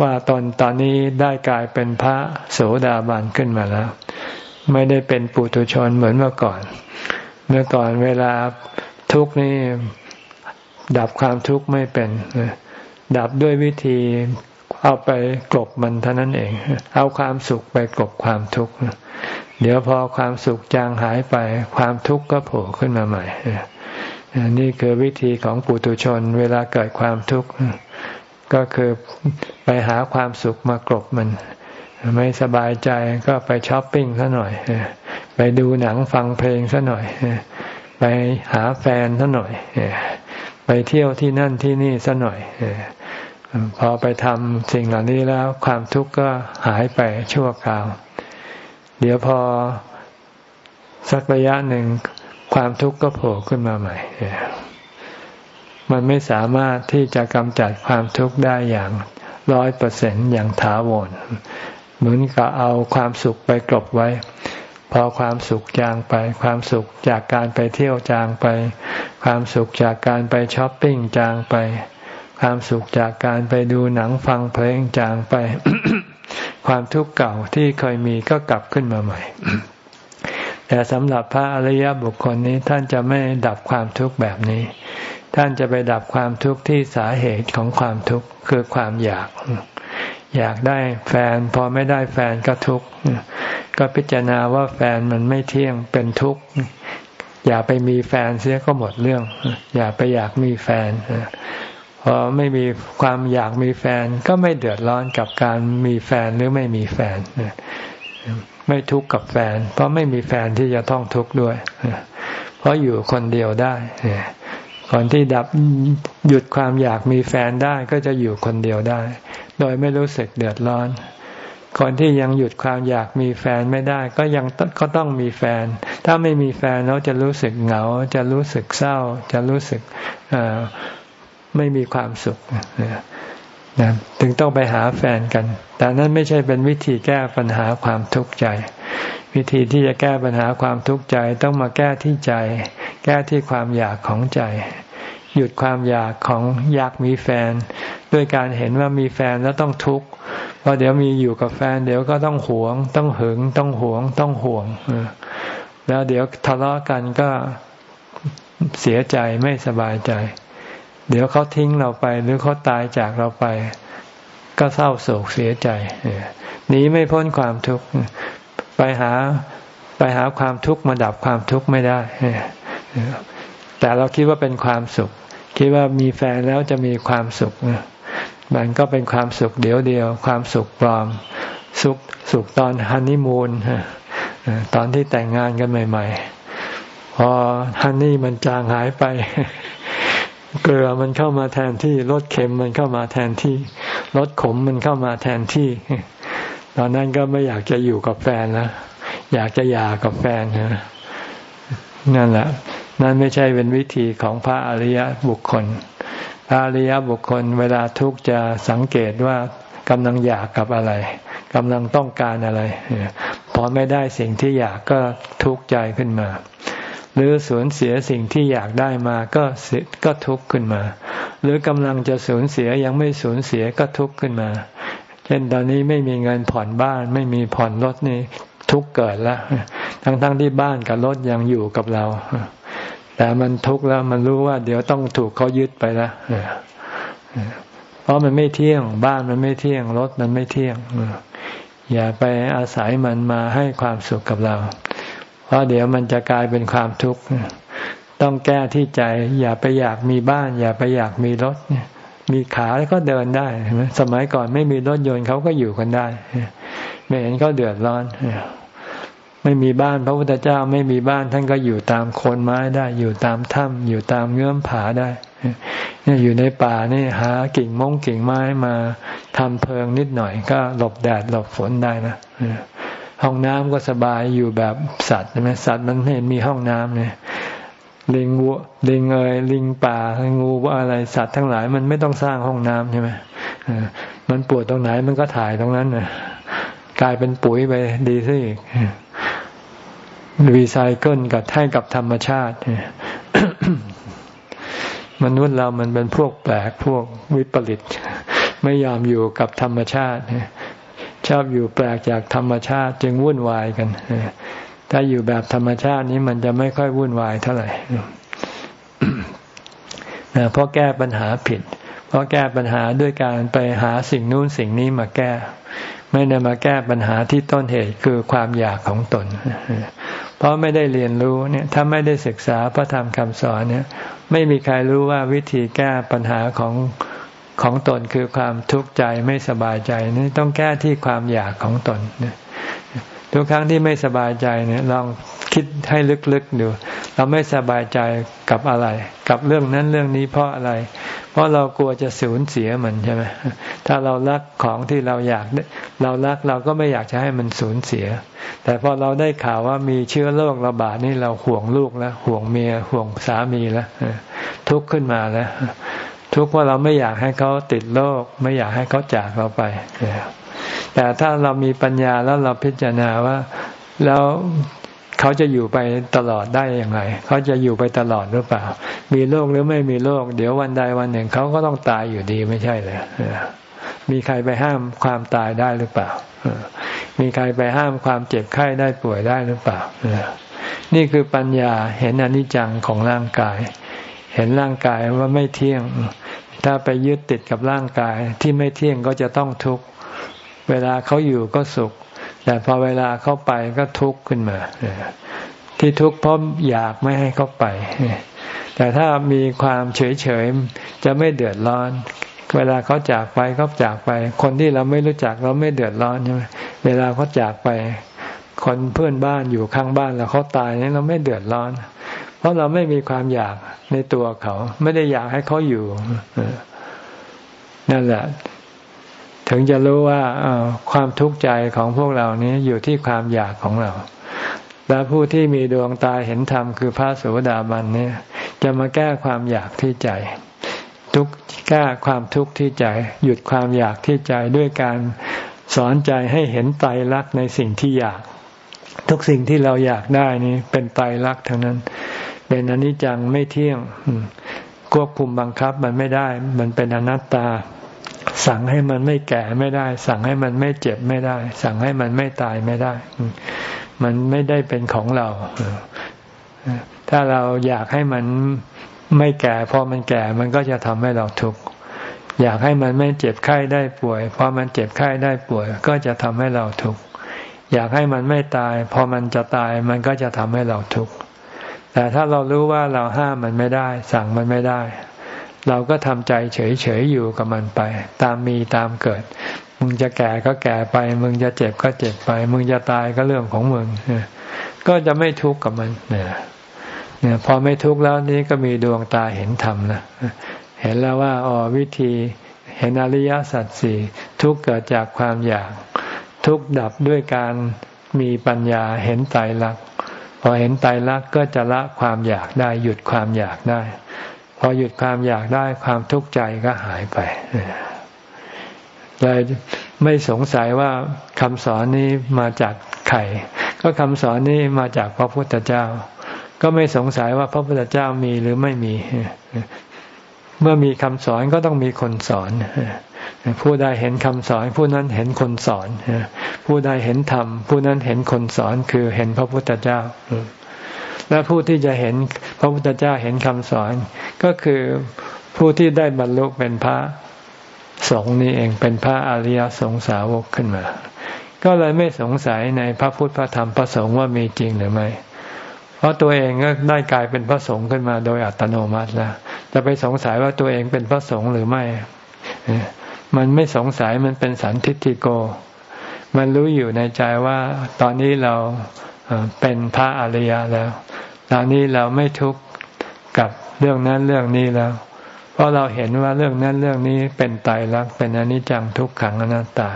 ว่าตอนตอนนี้ได้กลายเป็นพระโสดาบันขึ้นมาแล้ว ไม่ได้เป็นปุถุชนเหมือนเมื่อก่อน เมื่อก่อนเวลาทุกข์นี่ดับความทุกข์ไม่เป็นดับด้วยวิธี เอาไปกลบมันเท่านั้นเอง เอาความสุขไปกลบความทุกข์เดี๋ยวพอความสุขจางหายไป ความทุกข์ก็โผล่ขึ้นมาใหม่นี่คือวิธีของปุถุชนเวลาเกิดความทุกข์ก็คือไปหาความสุขมากรบมัน ไม่สบายใจก็ไปช้อปปิ้งซะหน่อย ไปดูหนังฟังเพลงซะหน่อย ไปหาแฟนซะหน่อย ไปเที่ยวที่นั่นที่นี่ซะหน่อย พอไปทำสิ่งเหล่านี้แล้วความทุกข์ก็หายไปชั่วคราว เดี๋ยวพอสักระยะหนึ่งความทุกข์ก็โผล่ขึ้นมาใหม่ มันไม่สามารถที่จะกำจัดความทุกข์ได้อย่างร้อยเปอร์เซ็นอย่างถาวร เหมือนกับเอาความสุขไปกลบไว้ พอความสุขจางไป ความสุขจากการไปเที่ยวจางไป ความสุขจากการไปช้อปปิ้งจางไป ความสุขจากการไปดูหนังฟังเพลงจางไป ความทุกข์เก่าที่เคยมีก็กลับขึ้นมาใหม่ แต่สำหรับพระอริยบุคคลนี้ท่านจะไม่ดับความทุกข์แบบนี้ ท่านจะไปดับความทุกข์ที่สาเหตุของความทุกข์คือความอยาก อยากได้แฟนพอไม่ได้แฟนก็ทุกข์ก็พิจารณาว่าแฟนมันไม่เที่ยงเป็นทุกข์อย่าไปมีแฟนเสียก็หมดเรื่อง อย่าไปอยากมีแฟน พอไม่มีความอยากมีแฟน ก็ไม่เดือดร้อนกับการมีแฟนหรือไม่มีแฟนไม่ทุกข์กับแฟน เพราะไม่มีแฟนที่จะต้องทุกข์ด้วย เพราะอยู่คนเดียวได้ก่อนที่ดับหยุดความอยากมีแฟนได้ก็จะอยู่คนเดียวได้ โดยไม่รู้สึกเดือดร้อนคนที่ยังหยุดความอยากมีแฟนไม่ได้ ก็ยังก็ต้องมีแฟน ถ้าไม่มีแฟนเราจะรู้สึกเหงา จะรู้สึกเศร้า จะรู้สึก ไม่มีความสุขนะถึงต้องไปหาแฟนกัน แต่นั้นไม่ใช่เป็นวิธีแก้ปัญหาความทุกข์ใจ วิธีที่จะแก้ปัญหาความทุกข์ใจต้องมาแก้ที่ใจ แก้ที่ความอยากของใจ หยุดความอยากของอยากมีแฟน ด้วยการเห็นว่ามีแฟนแล้วต้องทุกข์เพราะเดี๋ยวมีอยู่กับแฟน เดี๋ยวก็ต้องหวง ต้องหึง ต้องหวง ต้องห่วงแล้วเดี๋ยวทะเลาะกันก็เสียใจไม่สบายใจ เดี๋ยวเขาทิ้งเราไป หรือเขาตายจากเราไป ก็เศร้าโศกเสียใจหนีไม่พ้นความทุกข์ไปหาไปหาความทุกข์มาดับความทุกข์ไม่ได้ แต่เราคิดว่าเป็นความสุข คิดว่ามีแฟนแล้วจะมีความสุข มันก็เป็นความสุขเดียวเดียว ความสุขปลอม สุขสุขตอนฮันนีมูนตอนที่แต่งงานกันใหม่ ๆ พอฮันนี่มันจางหายไป เกลือมันเข้ามาแทนที่รสเค็มมันเข้ามาแทนที่รสขมมันเข้ามาแทนที่ ตอนนั้นก็ไม่อยากจะอยู่กับแฟนแล้วอยากจะหย่ากับแฟนนะนั่นแหละ นั่นไม่ใช่เป็นวิธีของพระอริยบุคคล พระอริยบุคคล เวลาทุกข์จะสังเกตว่ากำลังอยากกับอะไรกำลังต้องการอะไรพอไม่ได้สิ่งที่อยากก็ทุกข์ใจขึ้นมา หรือสูญเสียสิ่งที่อยากได้มาก็ก็ทุกข์ขึ้นมา หรือกำลังจะสูญเสียยังไม่สูญเสียก็ทุกข์ขึ้นมา เช่นตอนนี้ไม่มีเงินผ่อนบ้าน ไม่มีผ่อนรถนี่ทุกข์เกิดแล้วทั้งๆทที่บ้านกับรถยังอยู่กับเรา แต่มันทุกข์แล้วมันรู้ว่า เดี๋ยวต้องถูกเขายึดไปแล้วเพราะมันไม่เที่ยง บ้านมันไม่เที่ยงรถมันไม่เที่ยงอย่าไปอาศัยมันมาให้ความสุขกับเรา เพราะเดี๋ยวมันจะกลายเป็นความทุกข์ต้องแก้ที่ใจ อย่าไปอยากมีบ้าน อย่าไปอยากมีรถมีขาแล้วก็เดินได้สมัยก่อนไม่มีรถยนต์เขาก็อยู่กันได้ ไม่เห็นเขาเดือดร้อนไม่มีบ้านพระพุทธเจ้าไม่มีบ้านท่านก็อยู่ตามโคนไม้ได้ อยู่ตามถ้ำอยู่ตามเงื้อมผาได้เนี่ยอยู่ในป่านี่หากิ่งมงกิ่งไม้มาทำเพลิงนิดหน่อยก็หลบแดดหลบฝนได้นะ ห้องน้ำก็สบายอยู่แบบสัตว์ใช่ไหมสัตว์มันเห็นมีห้องน้ำเนี่ยลิงวัวลิงเอยลิงป่างูว่าอะไรสัตว์ทั้งหลาย มันไม่ต้องสร้างห้องน้ำใช่ไหมมันปวดตรงไหนมันก็ถ่ายตรงนั้นนะกลายเป็นปุ๋ยไปดีซะอีกรีไซเคิลกับให้กับธรรมชาติมนุษย์เรามันเป็นพวกแปลกพวกวิปริต ไม่ยอมอยู่กับธรรมชาติ ชอบอยู่แปลกจากธรรมชาติจึงวุ่นวายกัน ถ้าอยู่แบบธรรมชาตินี้มันจะไม่ค่อยวุ่นวายเท่าไหร่เพราะแก้ปัญหาผิด เพราะแก้ปัญหาด้วยการไปหาสิ่งนู้นสิ่งนี้มาแก้ ไม่ได้มาแก้ปัญหาที่ต้นเหตุคือความอยากของตน เพราะไม่ได้เรียนรู้เนี่ยถ้าไม่ได้ศึกษาพระธรรมคำสอนเนี่ย ไม่มีใครรู้ว่าวิธีแก้ปัญหาของ ของตนคือความทุกข์ใจไม่สบายใจนี่ต้องแก้ที่ความอยากของตนทุกครั้งที่ไม่สบายใจเนี่ยลองคิดให้ลึกๆดู เราไม่สบายใจกับอะไร กับเรื่องนั้นเรื่องนี้เพราะอะไร เพราะเรากลัวจะสูญเสียมันใช่ไหมถ้าเรารักของที่เราอยากเรารักเราก็ไม่อยากจะให้มันสูญเสีย แต่พอเราได้ข่าวว่ามีเชื้อโรคระบาดนี่เราห่วงลูกแล้วห่วงเมียห่วงสามีแล้วทุกข์ขึ้นมาแล้ว ทุกข์เพราะเราไม่อยากให้เขาติดโรคไม่อยากให้เขาจากเราไป แต่ถ้าเรามีปัญญาแล้วเราพิจารณาว่า แล้วเขาจะอยู่ไปตลอดได้อย่างไร เขาจะอยู่ไปตลอดหรือเปล่า มีโรคหรือไม่มีโรคเดี๋ยววันใดวันหนึ่งเขาก็ต้องตายอยู่ดีไม่ใช่เลยมีใครไปห้ามความตายได้หรือเปล่า มีใครไปห้ามความเจ็บไข้ได้ป่วยได้หรือเปล่า นี่คือปัญญาเห็นอนิจจังของร่างกาย เห็นร่างกายว่าไม่เที่ยง ถ้าไปยึดติดกับร่างกายที่ไม่เที่ยงก็จะต้องทุกข์เวลาเขาอยู่ก็สุข แต่พอเวลาเขาไปก็ทุกข์ขึ้นมาที่ทุกข์เพราะอยากไม่ให้เขาไป แต่ถ้ามีความเฉยเฉยจะไม่เดือดร้อน เวลาเขาจากไปเขาจากไป คนที่เราไม่รู้จักเราไม่เดือดร้อนใช่ไหมเวลาเขาจากไป คนเพื่อนบ้านอยู่ข้างบ้านแล้วเขาตายนี่เราไม่เดือดร้อน เพราะเราไม่มีความอยาก ในตัวเขา ไม่ได้อยากให้เขาอยู่นั่นแหละ ถึงจะรู้ว่าความทุกข์ใจของพวกเรานี้อยู่ที่ความอยากของเรา และผู้ที่มีดวงตาเห็นธรรมคือพระโสดาบันเนี่ย จะมาแก้ความอยากที่ใจ ทุกแก้ความทุกข์ที่ใจ หยุดความอยากที่ใจด้วยการสอนใจให้เห็นไตรลักษณ์ในสิ่งที่อยาก ทุกสิ่งที่เราอยากได้นี้เป็นไตรลักษณ์ทั้งนั้น เป็นอนิจจังไม่เที่ยง ควบคุมบังคับมันไม่ได้ มันเป็นอนัตตา สั่งให้มันไม่แก่ไม่ได้ สั่งให้มันไม่เจ็บไม่ได้ สั่งให้มันไม่ตายไม่ได้ มันไม่ได้เป็นของเรา ถ้าเราอยากให้มันไม่แก่พอมันแก่มันก็จะทำให้เราทุกข์อยากให้มันไม่เจ็บไข้ได้ป่วยพอมันเจ็บไข้ได้ป่วย ก็จะทำให้เราทุกข์อยากให้มันไม่ตาย พอมันจะตายมันก็จะทำให้เราทุกข์ แต่ถ้าเรารู้ว่าเราห้ามมันไม่ได้ สั่งมันไม่ได้ เราก็ทำใจเฉยๆอยู่กับมันไป ตามมีตามเกิด มึงจะแก่ก็แก่ไป มึงจะเจ็บก็เจ็บไป มึงจะตายก็เรื่องของมึงก็จะไม่ทุกข์กับมันเนี่ยพอไม่ทุกข์แล้วนี้ก็มีดวงตาเห็นธรรมนะเห็นแล้วว่าอ๋อวิธีเห็นอริยสัจสี่ทุกเกิดจากความอยาก ทุกดับด้วยการมีปัญญาเห็นไตรลักษณ์ พอเห็นไตรลักษณ์ก็จะละความอยากได้ หยุดความอยากได้ พอหยุดความอยากได้ความทุกข์ใจก็หายไปเลยไม่สงสัยว่าคำสอนนี้มาจากใครก็คำสอนนี้มาจากพระพุทธเจ้า ก็ไม่สงสัยว่าพระพุทธเจ้ามีหรือไม่มี เมื่อมีคำสอนก็ต้องมีคนสอน ผู้ใดเห็นคำสอน ผู้นั้นเห็นคนสอน ผู้ใดเห็นธรรม ผู้นั้นเห็นคนสอนคือเห็นพระพุทธเจ้า และผู้ที่จะเห็นพระพุทธเจ้าเห็นคำสอน ก็คือผู้ที่ได้บรรลุเป็นพระสงฆ์นี้เองเป็นพระอริยสงสาวกขึ้นมา ก็เลยไม่สงสัยในพระพุทธพระธรรมพระสงฆ์ว่ามีจริงหรือไม่เพราะตัวเองก็ได้กลายเป็นพระสงฆ์ขึ้นมาโดยอัตโนมัติแล้วจะไปสงสัยว่าตัวเองเป็นพระสงฆ์หรือไม่ มันไม่สงสัยมันเป็นสันทิฏฐิโก มันรู้อยู่ในใจว่าตอนนี้เราเป็นพระอริยะแล้ว ตอนนี้เราไม่ทุกข์กับเรื่องนั้นเรื่องนี้แล้ว เพราะเราเห็นว่าเรื่องนั้นเรื่องนี้เป็นไตรลักษณ์เป็นอนิจจังทุกขังอนัตตา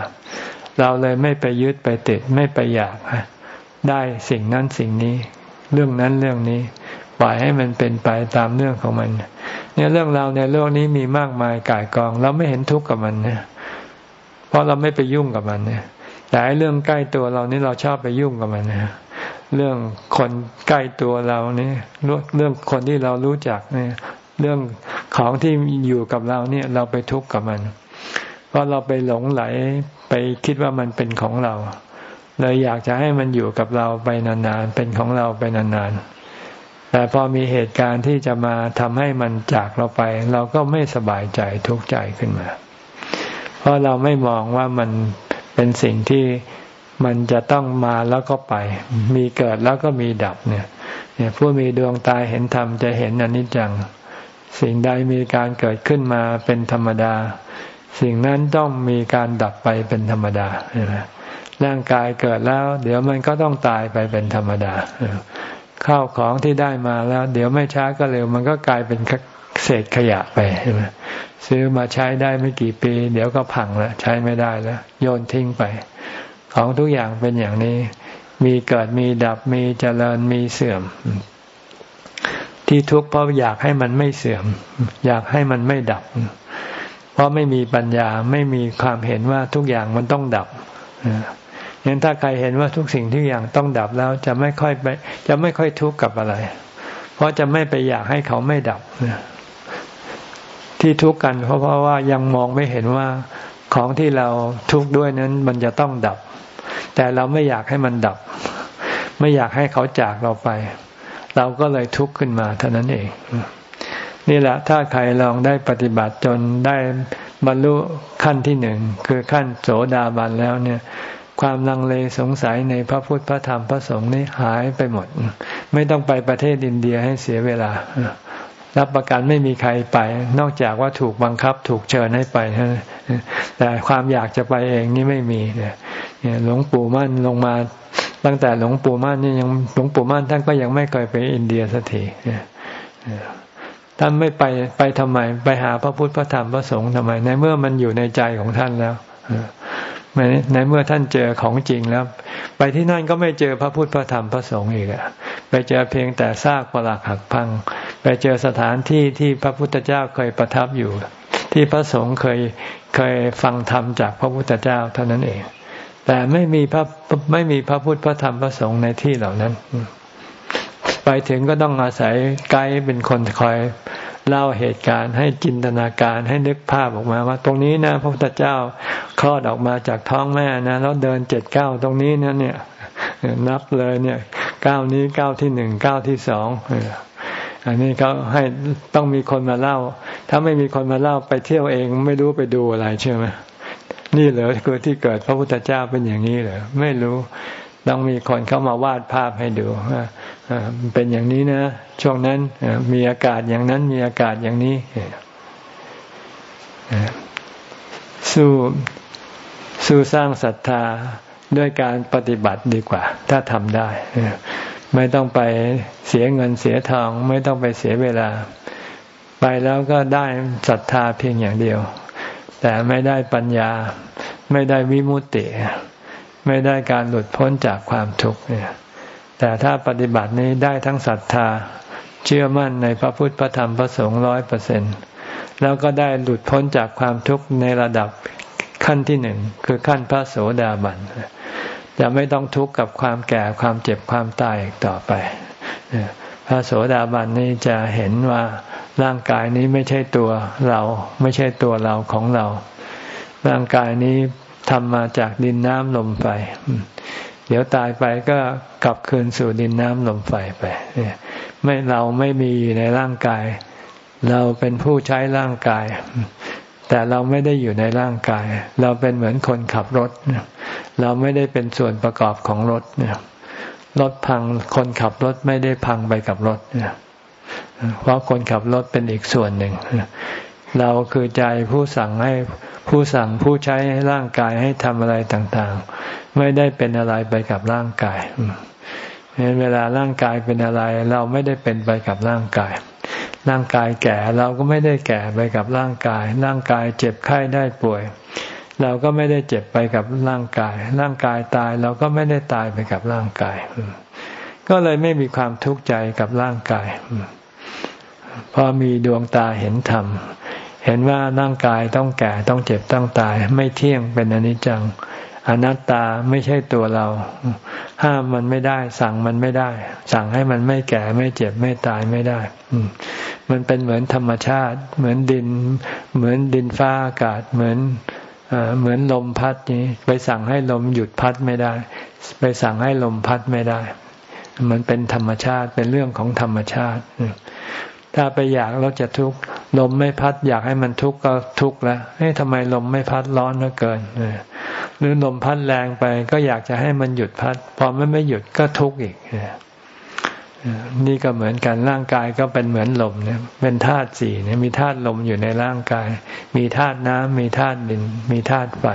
เราเลยไม่ไปยึดไปติดไม่ไปอยากได้สิ่งนั้นสิ่งนี้ เรื่องนั้นเรื่องนี้ปล่อยให้มันเป็นไปตามเรื่องของมัน เนี่ยเรื่องราวในโลกนี้มีมากมายกายกอง เราไม่เห็นทุกข์กับมันเนี่ยเพราะเราไม่ไปยุ่งกับมันเนี่ยแต่เรื่องใกล้ตัวเรานี่เราชอบไปยุ่งกับมันนะเรื่องคนใกล้ตัวเรานี่เรื่องคนที่เรารู้จักเนี่ยเรื่องของที่อยู่กับเราเนี่ยเราไปทุกข์กับมัน เพราะเราไปหลงไหลไปคิดว่ามันเป็นของเราเลยอยากจะให้มันอยู่กับเราไปนานๆเป็นของเราไปนานๆ แต่พอมีเหตุการณ์ที่จะมาทำให้มันจากเราไป เราก็ไม่สบายใจทุกข์ใจขึ้นมา เพราะเราไม่มองว่ามันเป็นสิ่งที่มันจะต้องมาแล้วก็ไป มีเกิดแล้วก็มีดับเนี่ย เนี่ยผู้มีดวงตาเห็นธรรมจะเห็นอนิจจัง สิ่งใดมีการเกิดขึ้นมาเป็นธรรมดา สิ่งนั้นต้องมีการดับไปเป็นธรรมดาร่างกายเกิดแล้ว เดี๋ยวมันก็ต้องตายไปเป็นธรรมดา ข้าวของที่ได้มาแล้ว เดี๋ยวไม่ช้าก็เร็ว มันก็กลายเป็นเศษขยะไปใช่ไหมซื้อมาใช้ได้ไม่กี่ปี เดี๋ยวก็พังแล้วใช้ไม่ได้แล้วโยนทิ้งไป ของทุกอย่างเป็นอย่างนี้ มีเกิดมีดับมีเจริญมีเสื่อม ที่ทุกข์เพราะอยากให้มันไม่เสื่อม อยากให้มันไม่ดับ เพราะไม่มีปัญญาไม่มีความเห็นว่าทุกอย่างมันต้องดับ งั้นถ้าใครเห็นว่าทุกสิ่งทุกอย่างต้องดับแล้วจะไม่ค่อยไปจะไม่ค่อยทุกข์กับอะไร เพราะจะไม่ไปอยากให้เขาไม่ดับที่ทุกข์กันเพราะเพราะว่ายังมองไม่เห็นว่าของที่เราทุกข์ด้วยนั้นมันจะต้องดับ แต่เราไม่อยากให้มันดับ ไม่อยากให้เขาจากเราไป เราก็เลยทุกข์ขึ้นมาเท่านั้นเอง นี่แหละ ถ้าใครลองได้ปฏิบัติจนได้บรรลุขั้นที่หนึ่งคือขั้นโสดาบันแล้วเนี่ย ความลังเลสงสัยในพระพุทธพระธรรมพระสงฆ์นี่หายไปหมด ไม่ต้องไปประเทศอินเดียให้เสียเวลา รับประกันไม่มีใครไป นอกจากว่าถูกบังคับถูกเชิญให้ไปแต่ความอยากจะไปเองนี่ไม่มีเนี่ยหลวงปู่มั่นลงมาตั้งแต่หลวงปู่มั่นนี่ยังหลวงปู่มั่นท่านก็ยังไม่เคยไปอินเดียสักทีท่านไม่ไปไปทำไม ไปหาพระพุทธพระธรรมพระสงฆ์ทำไม ในเมื่อมันอยู่ในใจของท่านแล้ว ในเมื่อท่านเจอของจริงแล้ว ไปที่นั่นก็ไม่เจอพระพุทธพระธรรมพระสงฆ์อีกอะไปเจอเพียงแต่ซากปรักหักพัง ไปเจอสถานที่ที่พระพุทธเจ้าเคยประทับอยู่ ที่พระสงฆ์เคยเคยฟังธรรมจากพระพุทธเจ้าเท่านั้นเอง แต่ไม่มีพระไม่มีพระพุทธพระธรรมพระสงฆ์ในที่เหล่านั้น ไปถึงก็ต้องอาศัยไกด์เป็นคนคอย เล่าเหตุการณ์ให้จินตนาการให้นึกภาพออกมาว่า ตรงนี้นะพระพุทธเจ้าคลอดออกมาจากท้องแม่นะแล้วเดินเจ็ดเก้าตรงนี้นะเนี่ย นับเลยเนี่ยเก้านี้เก้าที่หนึ่งเก้าที่สองอันนี้เขาให้ต้องมีคนมาเล่า ถ้าไม่มีคนมาเล่าไปเที่ยวเองไม่รู้ไปดูอะไรใช่ไหมนี่เหรอคือที่เกิดพระพุทธเจ้าเป็นอย่างนี้เหรอไม่รู้ ต้องมีคนเข้ามาวาดภาพให้ดูว่าเป็นอย่างนี้นะ ช่วงนั้นมีอากาศอย่างนั้นมีอากาศอย่างนี้สู้สู้สร้างศรัทธาด้วยการปฏิบัติดีกว่า ถ้าทำได้ ไม่ต้องไปเสียเงินเสียทอง ไม่ต้องไปเสียเวลา ไปแล้วก็ได้ศรัทธาเพียงอย่างเดียว แต่ไม่ได้ปัญญา ไม่ได้วิมุตติ ไม่ได้การหลุดพ้นจากความทุกข์เนี่ยแต่ถ้าปฏิบัตินี้ได้ทั้งศรัทธา เชื่อมั่นในพระพุทธพระธรรมพระสงฆ์ร้อยเปอร์เซ็นแล้วก็ได้หลุดพ้นจากความทุกข์ในระดับขั้นที่หนึ่งคือขั้นพระโสดาบันจะไม่ต้องทุกข์กับความแก่ความเจ็บความตายอีกต่อไปพระโสดาบันนี้จะเห็นว่าร่างกายนี้ไม่ใช่ตัวเรา ไม่ใช่ตัวเราของเรา ร่างกายนี้ ทำมาจากดินน้ำลมไฟ เดี๋ยวตายไปก็กลับคืนสู่ดินน้ำลมไฟไปไม่เราไม่มีอยู่ในร่างกาย เราเป็นผู้ใช้ร่างกาย แต่เราไม่ได้อยู่ในร่างกาย เราเป็นเหมือนคนขับรถ เราไม่ได้เป็นส่วนประกอบของรถรถพังคนขับรถไม่ได้พังไปกับรถเพราะคนขับรถเป็นอีกส่วนหนึ่ง เราคือใจผู้สั่งให้ผู้สั่งผู้ใช้ร่างกายให้ทำอะไรต่างๆ ไม่ได้เป็นอะไรไปกับร่างกายเวลาร่างกายเป็นอะไร เราไม่ได้เป็นไปกับร่างกาย ร่างกายแก่เราก็ไม่ได้แก่ไปกับร่างกาย ร่างกายเจ็บไข้ได้ป่วย เราก็ไม่ได้เจ็บไปกับร่างกาย ร่างกายตายเราก็ไม่ได้ตายไปกับร่างกาย ก็เลยไม่มีความทุกข์ใจกับร่างกายพอมีดวงตาเห็นธรรม เห็นว่าร่างกายต้องแก่ต้องเจ็บต้องตาย ไม่เที่ยงเป็นอนิจจัง อนัตตาไม่ใช่ตัวเรา ห้ามมันไม่ได้ สั่งมันไม่ได้ สั่งให้มันไม่แก่ไม่เจ็บไม่ตายไม่ได้มันเป็นเหมือนธรรมชาติ เหมือนดิน เหมือนดินฟ้าอากาศเหมือนเหมือนลมพัดนี้ ไปสั่งให้ลมหยุดพัดไม่ได้ ไปสั่งให้ลมพัดไม่ได้ มันเป็นธรรมชาติเป็นเรื่องของธรรมชาติ ถ้าไปอยากเราจะทุกข์ลมไม่พัด อยากให้มันทุกข์ก็ทุกข์แล้วเฮ้ยทำไมลมไม่พัดร้อนเหลือเกินหรือลมพัดแรงไป ก็อยากจะให้มันหยุดพัด พอมันไม่หยุดก็ทุกข์อีกนี่ก็เหมือนกันร่างกายก็เป็นเหมือนลมเนี่ยเป็นธาตุสี่เนี่ยมีธาตุลมอยู่ในร่างกาย มีธาตุน้ำมีธาตุดิน มีธาตุไฟ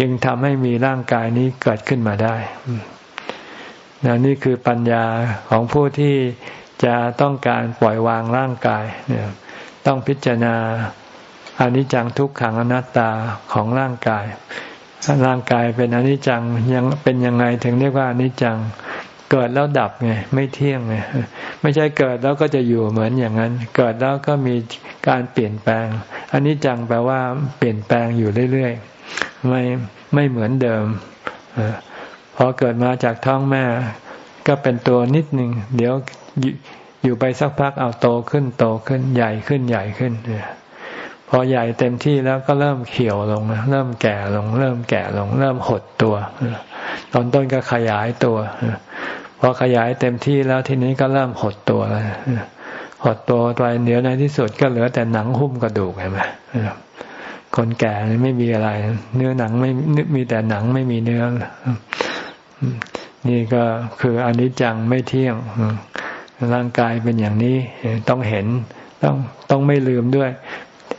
จึงทำให้มีร่างกายนี้เกิดขึ้นมาได้นี่คือปัญญาของผู้ที่ จะต้องการปล่อยวางร่างกายเนี่ยต้องพิจารณาอนิจจังทุกขังอนัตตาของร่างกายร่างกายเป็นอนิจจังยังเป็นยังไงถึงเรียกว่าอนิจจังเกิดแล้วดับไงไม่เที่ยงไงไม่ใช่เกิดแล้วก็จะอยู่เหมือนอย่างนั้น เกิดแล้วก็มีการเปลี่ยนแปลงอันนี้จังแปลว่าเปลี่ยนแปลงอยู่เรื่อยๆไม่ไม่เหมือนเดิมพอเกิดมาจากท้องแม่ ก็เป็นตัวนิดหนึ่งเดี๋ยว อยู่ไปสักพักเอาโตขึ้นโตขึ้นใหญ่ขึ้นใหญ่ขึ้นพอใหญ่เต็มที่แล้วก็เริ่มเขียวลงเริ่มแก่ลง เริ่มแก่ลง เริ่มหดตัวตอนต้นก็ขยายตัวพอขยายเต็มที่แล้วทีนี้ก็เริ่มหดตัวแล้วหดตัวไปเดี๋ยวในที่สุดก็เหลือแต่หนังหุ้มกระดูกเห็นไหมคนแก่ไม่มีอะไร เนื้อหนังไม่มีแต่หนังไม่มีเนื้อ นี่ก็คืออนิจจังไม่เที่ยง ร่างกายเป็นอย่างนี้ต้องเห็นต้องต้องไม่ลืมด้วย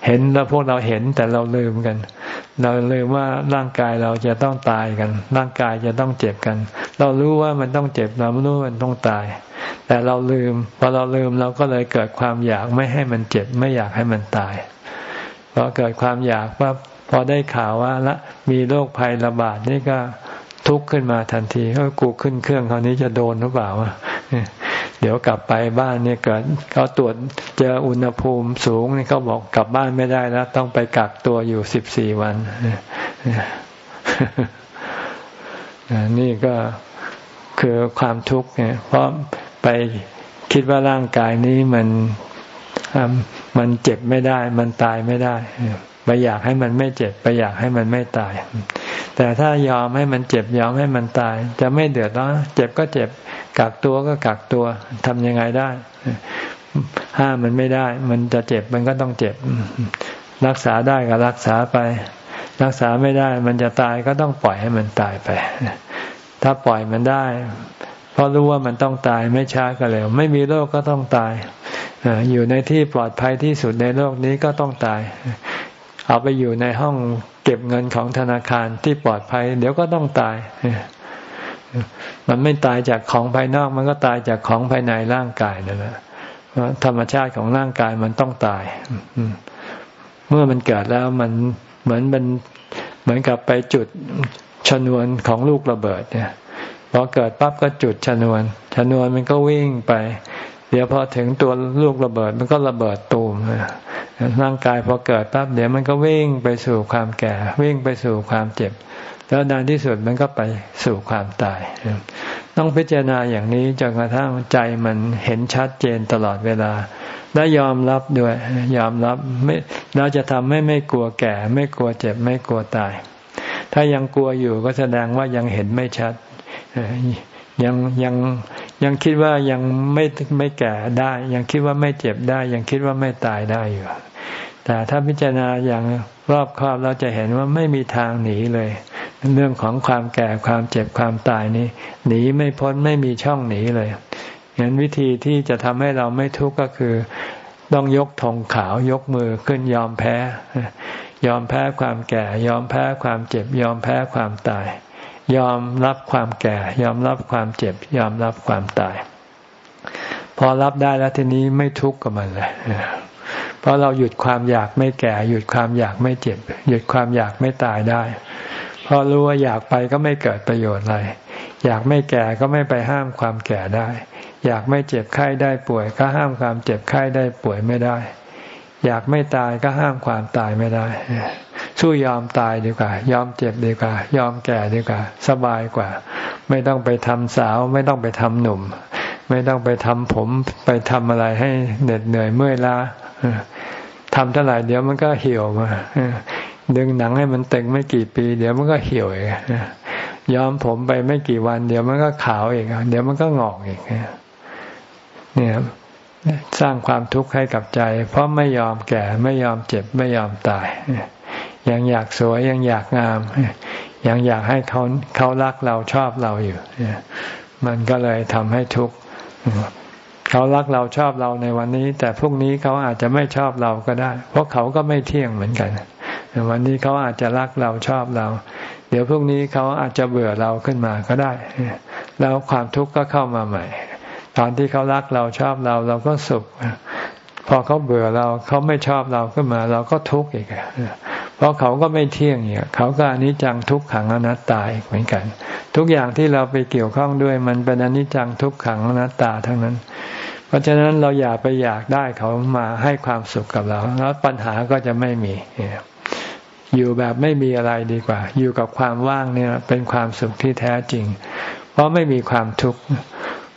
เห็นแล้วพวกเราเห็นแต่เราลืมกัน เราลืมว่าร่างกายเราจะต้องตายกัน ร่างกายจะต้องเจ็บกัน เรารู้ว่ามันต้องเจ็บเราไม่รู้มันต้องตาย แต่เราลืมพอเราลืมเราก็เลยเกิดความอยากไม่ให้มันเจ็บ ไม่อยากให้มันตายพอเกิดความอยากว่าพอได้ข่าวว่าละมีโรคภัยระบาดนี่ก็ทุกข์ขึ้นมาทันทีเขากูขึ้นเครื่องคราวนี้จะโดนหรือเปล่าวะ เดี๋ยวกลับไปบ้านเนี่ยเกิดเขาตรวจเจออุณหภูมิสูงนี่เขาบอกกลับบ้านไม่ได้แล้วต้องไปกักตัวอยู่สิบสี่วันนี่ก็คือความทุกข์เนี่ย เพราะไปคิดว่าร่างกายนี้มันมันเจ็บไม่ได้ มันตายไม่ได้ไปอยากให้มันไม่เจ็บไปอยากให้มันไม่ตาย แต่ถ้ายอมให้มันเจ็บยอมให้มันตาย จะไม่เดือดร้อนเจ็บก็เจ็บ กักตัวก็กักตัวทำยังไงได้ ห้ามมันไม่ได้ มันจะเจ็บมันก็ต้องเจ็บ รักษาได้ก็รักษาไป รักษาไม่ได้ มันจะตายก็ต้องปล่อยให้มันตายไป ถ้าปล่อยมันได้ เพราะรู้ว่ามันต้องตายไม่ช้าก็เร็ว ไม่มีโรคก็ต้องตายอยู่ในที่ปลอดภัยที่สุดในโลกนี้ก็ต้องตาย เอาไปอยู่ในห้องเก็บเงินของธนาคารที่ปลอดภัย เดี๋ยวก็ต้องตาย มันไม่ตายจากของภายนอก มันก็ตายจากของภายในร่างกายนั่นแหละธรรมชาติของร่างกายมันต้องตาย เมื่อมันเกิดแล้วมันเหมือนมันเหมือนกับไปจุดชนวนของลูกระเบิดเนี่ยพอเกิดปั๊บก็จุดชนวน ชนวนมันก็วิ่งไป เดี๋ยวพอถึงตัวลูกระเบิด มันก็ระเบิดตูมร่างกายพอเกิดปั๊บเดี๋ยวมันก็วิ่งไปสู่ความแก่ วิ่งไปสู่ความเจ็บ แล้วในที่สุดมันก็ไปสู่ความตาย ต้องพิจารณาอย่างนี้จนกระทั่งใจมันเห็นชัดเจนตลอดเวลา และยอมรับด้วย ยอมรับไม่เราจะทำให้ไม่กลัวแก่ ไม่กลัวเจ็บไม่กลัวตาย ถ้ายังกลัวอยู่ก็แสดงว่ายังเห็นไม่ชัด ยังยังยังคิดว่ายังไม่ไม่แก่ได้ ยังคิดว่าไม่เจ็บได้ ยังคิดว่าไม่ตายได้อยู่ แต่ถ้าพิจารณาอย่างรอบคอบเราจะเห็นว่าไม่มีทางหนีเลย เรื่องของความแก่ความเจ็บความตายนี้ หนีไม่พ้นไม่มีช่องหนีเลยงั้นวิธีที่จะทำให้เราไม่ทุกข์ก็คือ ต้องยกธงขาวยกมือขึ้นยอมแพ้ ยอมแพ้ความแก่ ยอมแพ้ความเจ็บ ยอมแพ้ความตาย ยอมรับความแก่ ยอมรับความเจ็บ ยอมรับความตาย พอรับได้แล้วทีนี้ไม่ทุกข์กับมันเลย เพราะเราหยุดความอยากไม่แก่ หยุดความอยากไม่เจ็บ หยุดความอยากไม่ตายได้พอรู้ว่าอยากไปก็ไม่เกิดประโยชน์อะไร อยากไม่แก่ก็ไม่ไปห้ามความแก่ได้ อยากไม่เจ็บไข้ได้ป่วย ก็ห้ามความเจ็บไข้ได้ป่วยไม่ได้ อยากไม่ตายก็ห้ามความตายไม่ได้ สู้ยอมตายดีกว่า ยอมเจ็บดีกว่า ยอมแก่ดีกว่า สบายกว่า ไม่ต้องไปทำสาว ไม่ต้องไปทำหนุ่ม ไม่ต้องไปทำผม ไปทำอะไรให้เหน็ดเหนื่อยเมื่อยล้า ทำเท่าไหร่เดี๋ยวมันก็เหี่ยวมาดึงหนังให้มันเตึงไม่กี่ปี เดี๋ยวมันก็เหี่ยวเองย้อมผมไปไม่กี่วัน เดี๋ยวมันก็ขาวอีกเดี๋ยวมันก็งอกอีกเนี่ยสร้างความทุกข์ให้กับใจ เพราะไม่ยอมแก่ไม่ยอมเจ็บไม่ยอมตายยังอยากสวยยังอยากงามยังอยากให้เขาเขารักเราชอบเราอยู่มันก็เลยทำให้ทุกข์ เขารักเราชอบเราในวันนี้ แต่พรุ่งนี้เขาอาจจะไม่ชอบเราก็ได้ เพราะเขาก็ไม่เที่ยงเหมือนกัน วันนี้เขาอาจจะรักเราชอบเรา เดี๋ยวพรุ่งนี้เขาอาจจะเบื่อเราขึ้นมาก็ได้ แล้วความทุกข์ก็เข้ามาใหม่ ตอนที่เขารักเราชอบเราเราก็สุข พอเขาเบื่อเราเขาไม่ชอบเราขึ้นมา เราก็ทุกข์อีก เพราะเขาก็ไม่เที่ยงเนี่ยเขาก็อนิจจังทุกขังอนัตตาเหมือนกัน ทุกอย่างที่เราไปเกี่ยวข้องด้วยมันเป็นอนิจจังทุกขังอนัตตาทั้งนั้น เพราะฉะนั้นเราอย่าไปอยากได้เขามาให้ความสุขกับเรา แล้วปัญหาก็จะไม่มี อยู่แบบไม่มีอะไรดีกว่า อยู่กับความว่างเนี่ยเป็นความสุขที่แท้จริง เพราะไม่มีความทุกข์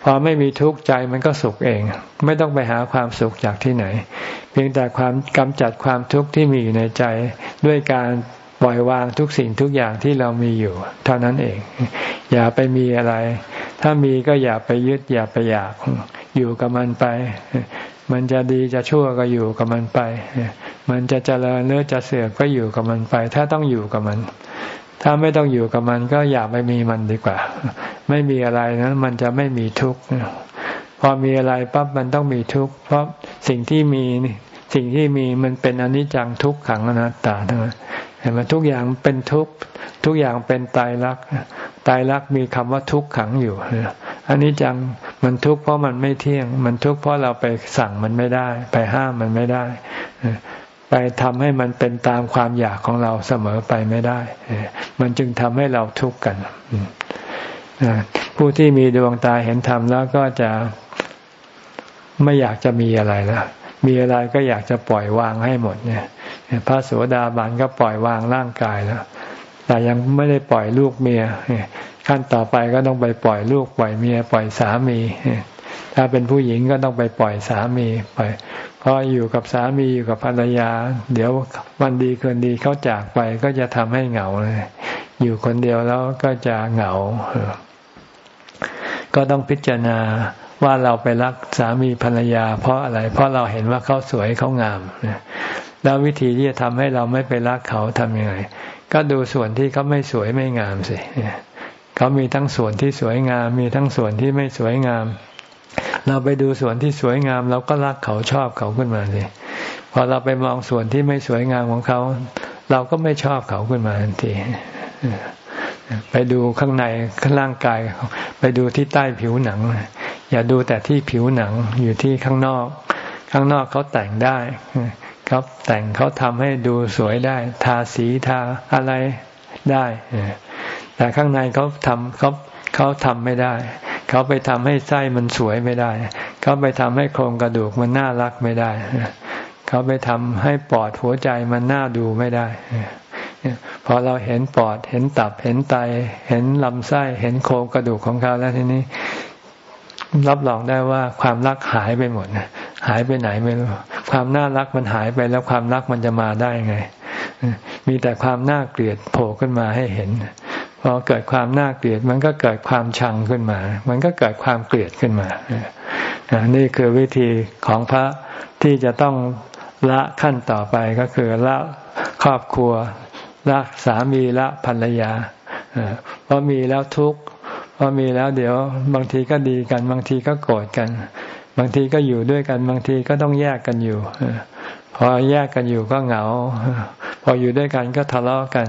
พอไม่มีทุกข์ใจมันก็สุขเอง ไม่ต้องไปหาความสุขจากที่ไหน เพียงแต่ความกำจัดความทุกข์ที่มีอยู่ในใจ ด้วยการปล่อยวางทุกสิ่งทุกอย่างที่เรามีอยู่ เท่านั้นเอง อย่าไปมีอะไร ถ้ามีก็อย่าไปยึดอย่าไปอยากอยู่กับมันไป มันจะดีจะชั่วก็อยู่กับมันไป มันจะเจริญหรือจะเสื่อมก็อยู่กับมันไป ถ้าต้องอยู่กับมัน ถ้าไม่ต้องอยู่กับมันก็อย่าไปมีมันดีกว่า ไม่มีอะไรนั้นมันจะไม่มีทุกข์พอมีอะไรปั๊บมันต้องมีทุกข์เพราะสิ่งที่มีสิ่งที่มีมันเป็นอนิจจังทุกขังอนัตตาทั้งนั้นเห็นไหมทุกอย่างเป็นทุกข์ทุกอย่างเป็นตายรักตายรักมีคำว่าทุกขังอยู่อันนี้จังมันทุกข์เพราะมันไม่เที่ยง มันทุกข์เพราะเราไปสั่งมันไม่ได้ ไปห้ามมันไม่ได้ ไปทำให้มันเป็นตามความอยากของเราเสมอไปไม่ได้ มันจึงทำให้เราทุกข์กัน ผู้ที่มีดวงตาเห็นธรรมแล้วก็จะไม่อยากจะมีอะไรแล้วมีอะไรก็อยากจะปล่อยวางให้หมดเนี่ย พระโสดาบันก็ปล่อยวางร่างกายแล้ว แต่ยังไม่ได้ปล่อยลูกเมีย ขั้นต่อไปก็ต้องไปปล่อยลูก ปล่อยเมีย ปล่อยสามี ถ้าเป็นผู้หญิงก็ต้องไปปล่อยสามี ปล่อย ออยู่กับสามีอยู่กับภรรยา เดี๋ยววันดีคืนดีเขาจากไปก็จะทำให้เหงาเลย อยู่คนเดียวแล้วก็จะเหงา ก็ต้องพิจารณาว่าเราไปรักสามีภรรยา เพราะอะไร เพราะเราเห็นว่าเขาสวยเขางามแล้ววิธีที่จะทำให้เราไม่ไปรักเขาทำยังไง ก็ดูส่วนที่เขาไม่สวยไม่งามสิเขามีทั้งส่วนที่สวยงาม มีทั้งส่วนที่ไม่สวยงาม เราไปดูส่วนที่สวยงามเราก็รักเขาชอบเขาขึ้นมาสิพอเราไปมองส่วนที่ไม่สวยงามของเขา เราก็ไม่ชอบเขาขึ้นมาทันทีไปดูข้างในข้างร่างกาย ไปดูที่ใต้ผิวหนัง อย่าดูแต่ที่ผิวหนังอยู่ที่ข้างนอก ข้างนอกเขาแต่งได้เขาแต่งเขาทำให้ดูสวยได้ ทาสีทาอะไรได้แต่ข้างในเขาทำเขาเขาทำไม่ได้ เขาไปทำให้ไส้มันสวยไม่ได้ เขาไปทำให้โครงกระดูกมันน่ารักไม่ได้ เขาไปทำให้ปอดหัวใจมันน่าดูไม่ได้พอเราเห็นปอด เห็นตับ เห็นไต เห็นลำไส้ เห็นโครงกระดูกของเขาแล้วทีนี้ รับรองได้ว่าความรักหายไปหมดหายไปไหนไม่รู้ ความน่ารักมันหายไปแล้วความรักมันจะมาได้ไง มีแต่ความน่าเกลียดโผล่ขึ้นมาให้เห็น พอเกิดความน่าเกลียด มันก็เกิดความชังขึ้นมา มันก็เกิดความเกลียดขึ้นมานี่คือวิธีของพระที่จะต้องละขั้นต่อไปก็คือละครอบครัวละสามีละภรรยาเพราะมีแล้วทุกข์พอมีแล้วเดี๋ยวบางทีก็ดีกัน บางทีก็โกรธกัน บางทีก็อยู่ด้วยกัน บางทีก็ต้องแยกกันอยู่พอแยกกันอยู่ก็เหงา พออยู่ด้วยกันก็ทะเลาะกัน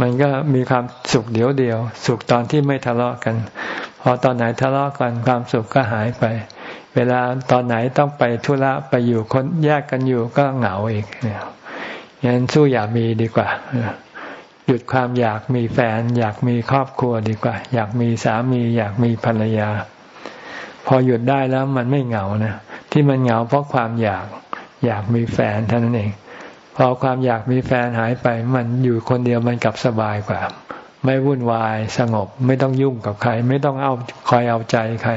มันก็มีความสุขเดียวเดียว สุขตอนที่ไม่ทะเลาะกัน พอตอนไหนทะเลาะกันความสุขก็หายไป เวลาตอนไหนต้องไปธุระไปอยู่คนแยกกันอยู่ก็เหงาอีกงั้นสู้อย่ามีดีกว่าหยุดความอยากมีแฟน อยากมีครอบครัวดีกว่า อยากมีสามีอยากมีภรรยา พอหยุดได้แล้วมันไม่เหงานะที่มันเหงาเพราะความอยากอยากมีแฟนเท่านั้นเอง พอความอยากมีแฟนหายไปมันอยู่คนเดียวมันกลับสบายกว่า ไม่วุ่นวายสงบ ไม่ต้องยุ่งกับใคร ไม่ต้องเอาคอยเอาใจใคร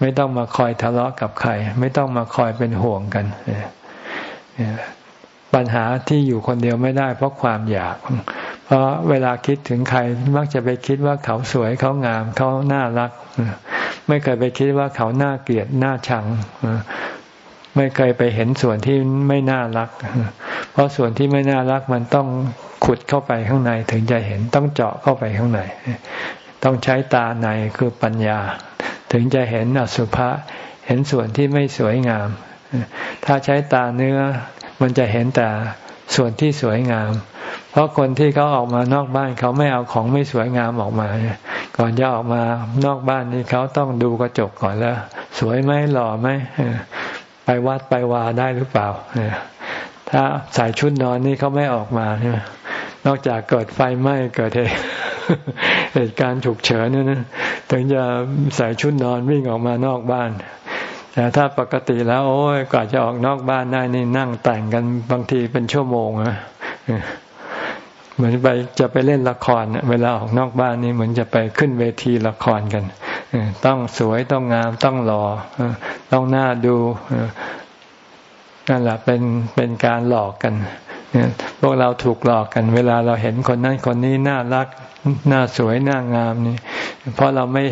ไม่ต้องมาคอยทะเลาะกับใคร ไม่ต้องมาคอยเป็นห่วงกันปัญหาที่อยู่คนเดียวไม่ได้ เพราะความอยาก เพราะเวลาคิดถึงใครมักจะไปคิดว่าเขาสวยเขางามเขาน่ารัก ไม่เคยไปคิดว่าเขาน่าเกลียดน่าชังไม่เคยไปเห็นส่วนที่ไม่น่ารัก เพราะส่วนที่ไม่น่ารักมันต้องขุดเข้าไปข้างในถึงจะเห็นต้องเจาะเข้าไปข้างใน ต้องใช้ตาในคือปัญญา ถึงจะเห็นอสุภะเห็นส่วนที่ไม่สวยงาม ถ้าใช้ตาเนื้อมันจะเห็นแต่ส่วนที่สวยงาม เพราะคนที่เขาออกมานอกบ้านเขาไม่เอาของไม่สวยงามออกมา ก่อนจะออกมานอกบ้านนี่เขาต้องดูกระจกก่อนแล้ว สวยไหมหล่อไหมไปวัดไปวาได้หรือเปล่า ถ้าใส่ชุดนอนนี่เขาไม่ออกมาใช่ไหมนอกจากเกิดไฟไหม้เกิดเหตุการณ์ฉุกเฉินนี่นะถึงจะใส่ชุดนอนวิ่งออกมานอกบ้าน แต่ถ้าปกติแล้ว โอ้ยกว่าจะออกนอกบ้านได้นี่นั่งแต่งกันบางทีเป็นชั่วโมงนะเหมือนไปจะไปเล่นละครเวลาออกนอกบ้านนี่เหมือนจะไปขึ้นเวทีละครกันต้องสวยต้องงามต้องหล่อต้องหน้าดู นั่นแหละเป็นเป็นการหลอกกันพวกเราถูกหลอกกัน เวลาเราเห็นคนนั้นคนนี้น่ารักน่าสวยน่างามนี่ เพราะเราไม่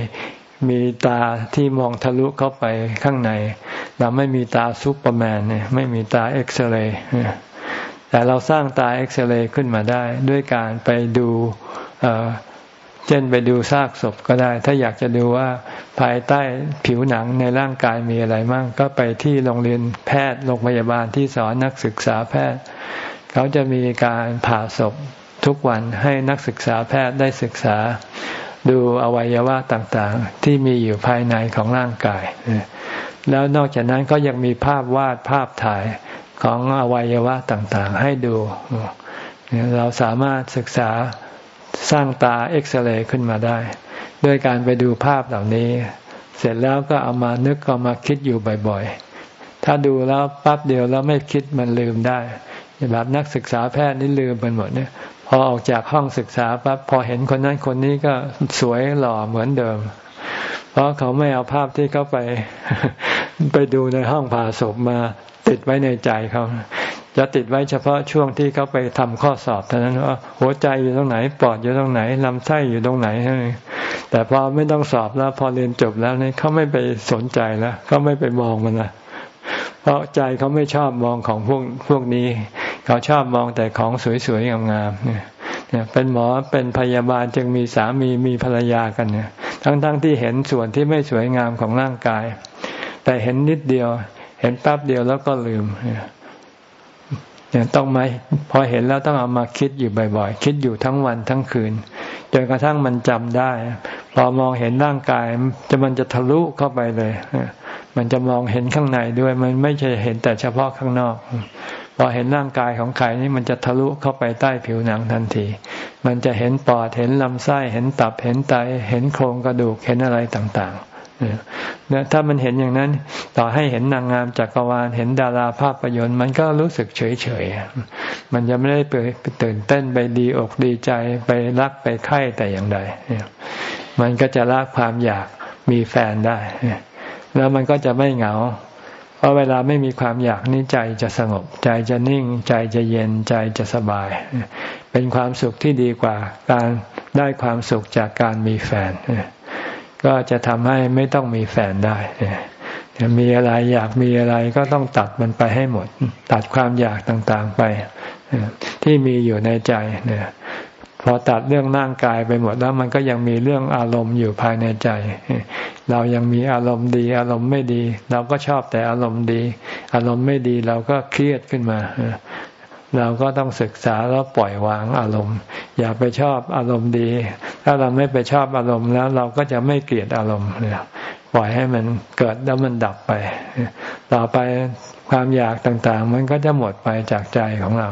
มีตาที่มองทะลุเข้าไปข้างใน เราไม่มีตาซูเปอร์แมนเนี่ยไม่มีตาเอ็กซเรย์แต่เราสร้างตาเอ็กซเรย์ขึ้นมาได้ ด้วยการไปดู เช่นไปดูซากศพก็ได้ ถ้าอยากจะดูว่าภายใต้ผิวหนังในร่างกายมีอะไรมั่ง ก็ไปที่โรงเรียนแพทย์โรงพยาบาลที่สอนนักศึกษาแพทย์ เขาจะมีการผ่าศพทุกวันให้นักศึกษาแพทย์ได้ศึกษา ดูอวัยวะต่างๆ ที่มีอยู่ภายในของร่างกาย แล้วนอกจากนั้นก็ยังมีภาพวาดภาพถ่ายของอวัยวะต่างๆ ให้ดู เราสามารถศึกษา สร้างตาเอ็กซเรย์ขึ้นมาได้ ด้วยการไปดูภาพเหล่านี้ เสร็จแล้วก็เอามานึกเอามาคิดอยู่บ่อยๆ ถ้าดูแล้วปั๊บเดียวแล้วไม่คิดมันลืมได้แบบนักศึกษาแพทย์นี่ลืมไปหมดเนี่ยพอออกจากห้องศึกษาปั๊บพอเห็นคนนั้นคนนี้ก็สวยหล่อเหมือนเดิม เพราะเขาไม่เอาภาพที่เขาไปไปดูในห้องผ่าศพมาติดไว้ในใจเขา จะติดไว้เฉพาะช่วงที่เขาไปทำข้อสอบเท่านั้นว่าหัวใจอยู่ตรงไหนปอดอยู่ตรงไหนลำไส้อยู่ตรงไหนแต่พอไม่ต้องสอบแล้วพอเรียนจบแล้วนี่เขาไม่ไปสนใจแล้วเขาไม่ไปมองมันละเพราะใจเขาไม่ชอบมองของพวกพวกนี้ เขาชอบมองแต่ของสวยๆงามๆเนี่ยเป็นหมอเป็นพยาบาลจึงมีสามีมีภรรยากันเนี่ย ทั้งๆทที่เห็นส่วนที่ไม่สวยงามของร่างกาย แต่เห็นนิดเดียว เห็นแป๊บเดียวแล้วก็ลืมเนี่ย ต้องไหมพอเห็นแล้วต้องเอามาคิดอยู่บ่อยๆ คิดอยู่ทั้งวันทั้งคืนจนกระทั่งมันจำได้ พอมองเห็นร่างกายจะมันจะทะลุเข้าไปเลย มันจะมองเห็นข้างในด้วย มันไม่ใช่เห็นแต่เฉพาะข้างนอก พอเห็นร่างกายของใครนี่มันจะทะลุเข้าไปใต้ผิวหนังทันที มันจะเห็นปอดเห็นลำไส้เห็นตับเห็นไตเห็นโครงกระดูกเห็นอะไรต่างๆ นถ้ามันเห็นอย่างนั้น ต่อให้เห็นนางงามจักรวาลเห็นดาราภาพยนตร์ มันก็รู้สึกเฉยๆมันจะไม่ได้ไปตื่นเต้นไปดีอกดีใจไปรักไปไข่แต่อย่างใดมันก็จะละความอยากมีแฟนได้ แล้วมันก็จะไม่เหงา เพราะเวลาไม่มีความอยากนี่ใจจะสงบ ใจจะนิ่ง ใจจะเย็นใจจะสบาย เป็นความสุขที่ดีกว่าการได้ความสุขจากการมีแฟน ก็จะทำให้ไม่ต้องมีแฟนได้มีอะไรอยากมีอะไรก็ต้องตัดมันไปให้หมด ตัดความอยากต่างๆไปที่มีอยู่ในใจเนี่ยพอตัดเรื่องร่างกายไปหมดแล้วมันก็ยังมีเรื่องอารมณ์อยู่ภายในใจ เรายังมีอารมณ์ดี อารมณ์ไม่ดี เราก็ชอบแต่อารมณ์ดี อารมณ์ไม่ดีเราก็เครียดขึ้นมา เราก็ต้องศึกษาแล้วปล่อยวางอารมณ์ อย่าไปชอบอารมณ์ดี ถ้าเราไม่ไปชอบอารมณ์แล้ว เราก็จะไม่เกลียดอารมณ์ปล่อยให้มันเกิดแล้วมันดับไป ต่อไปความอยากต่างๆ มันก็จะหมดไปจากใจของเรา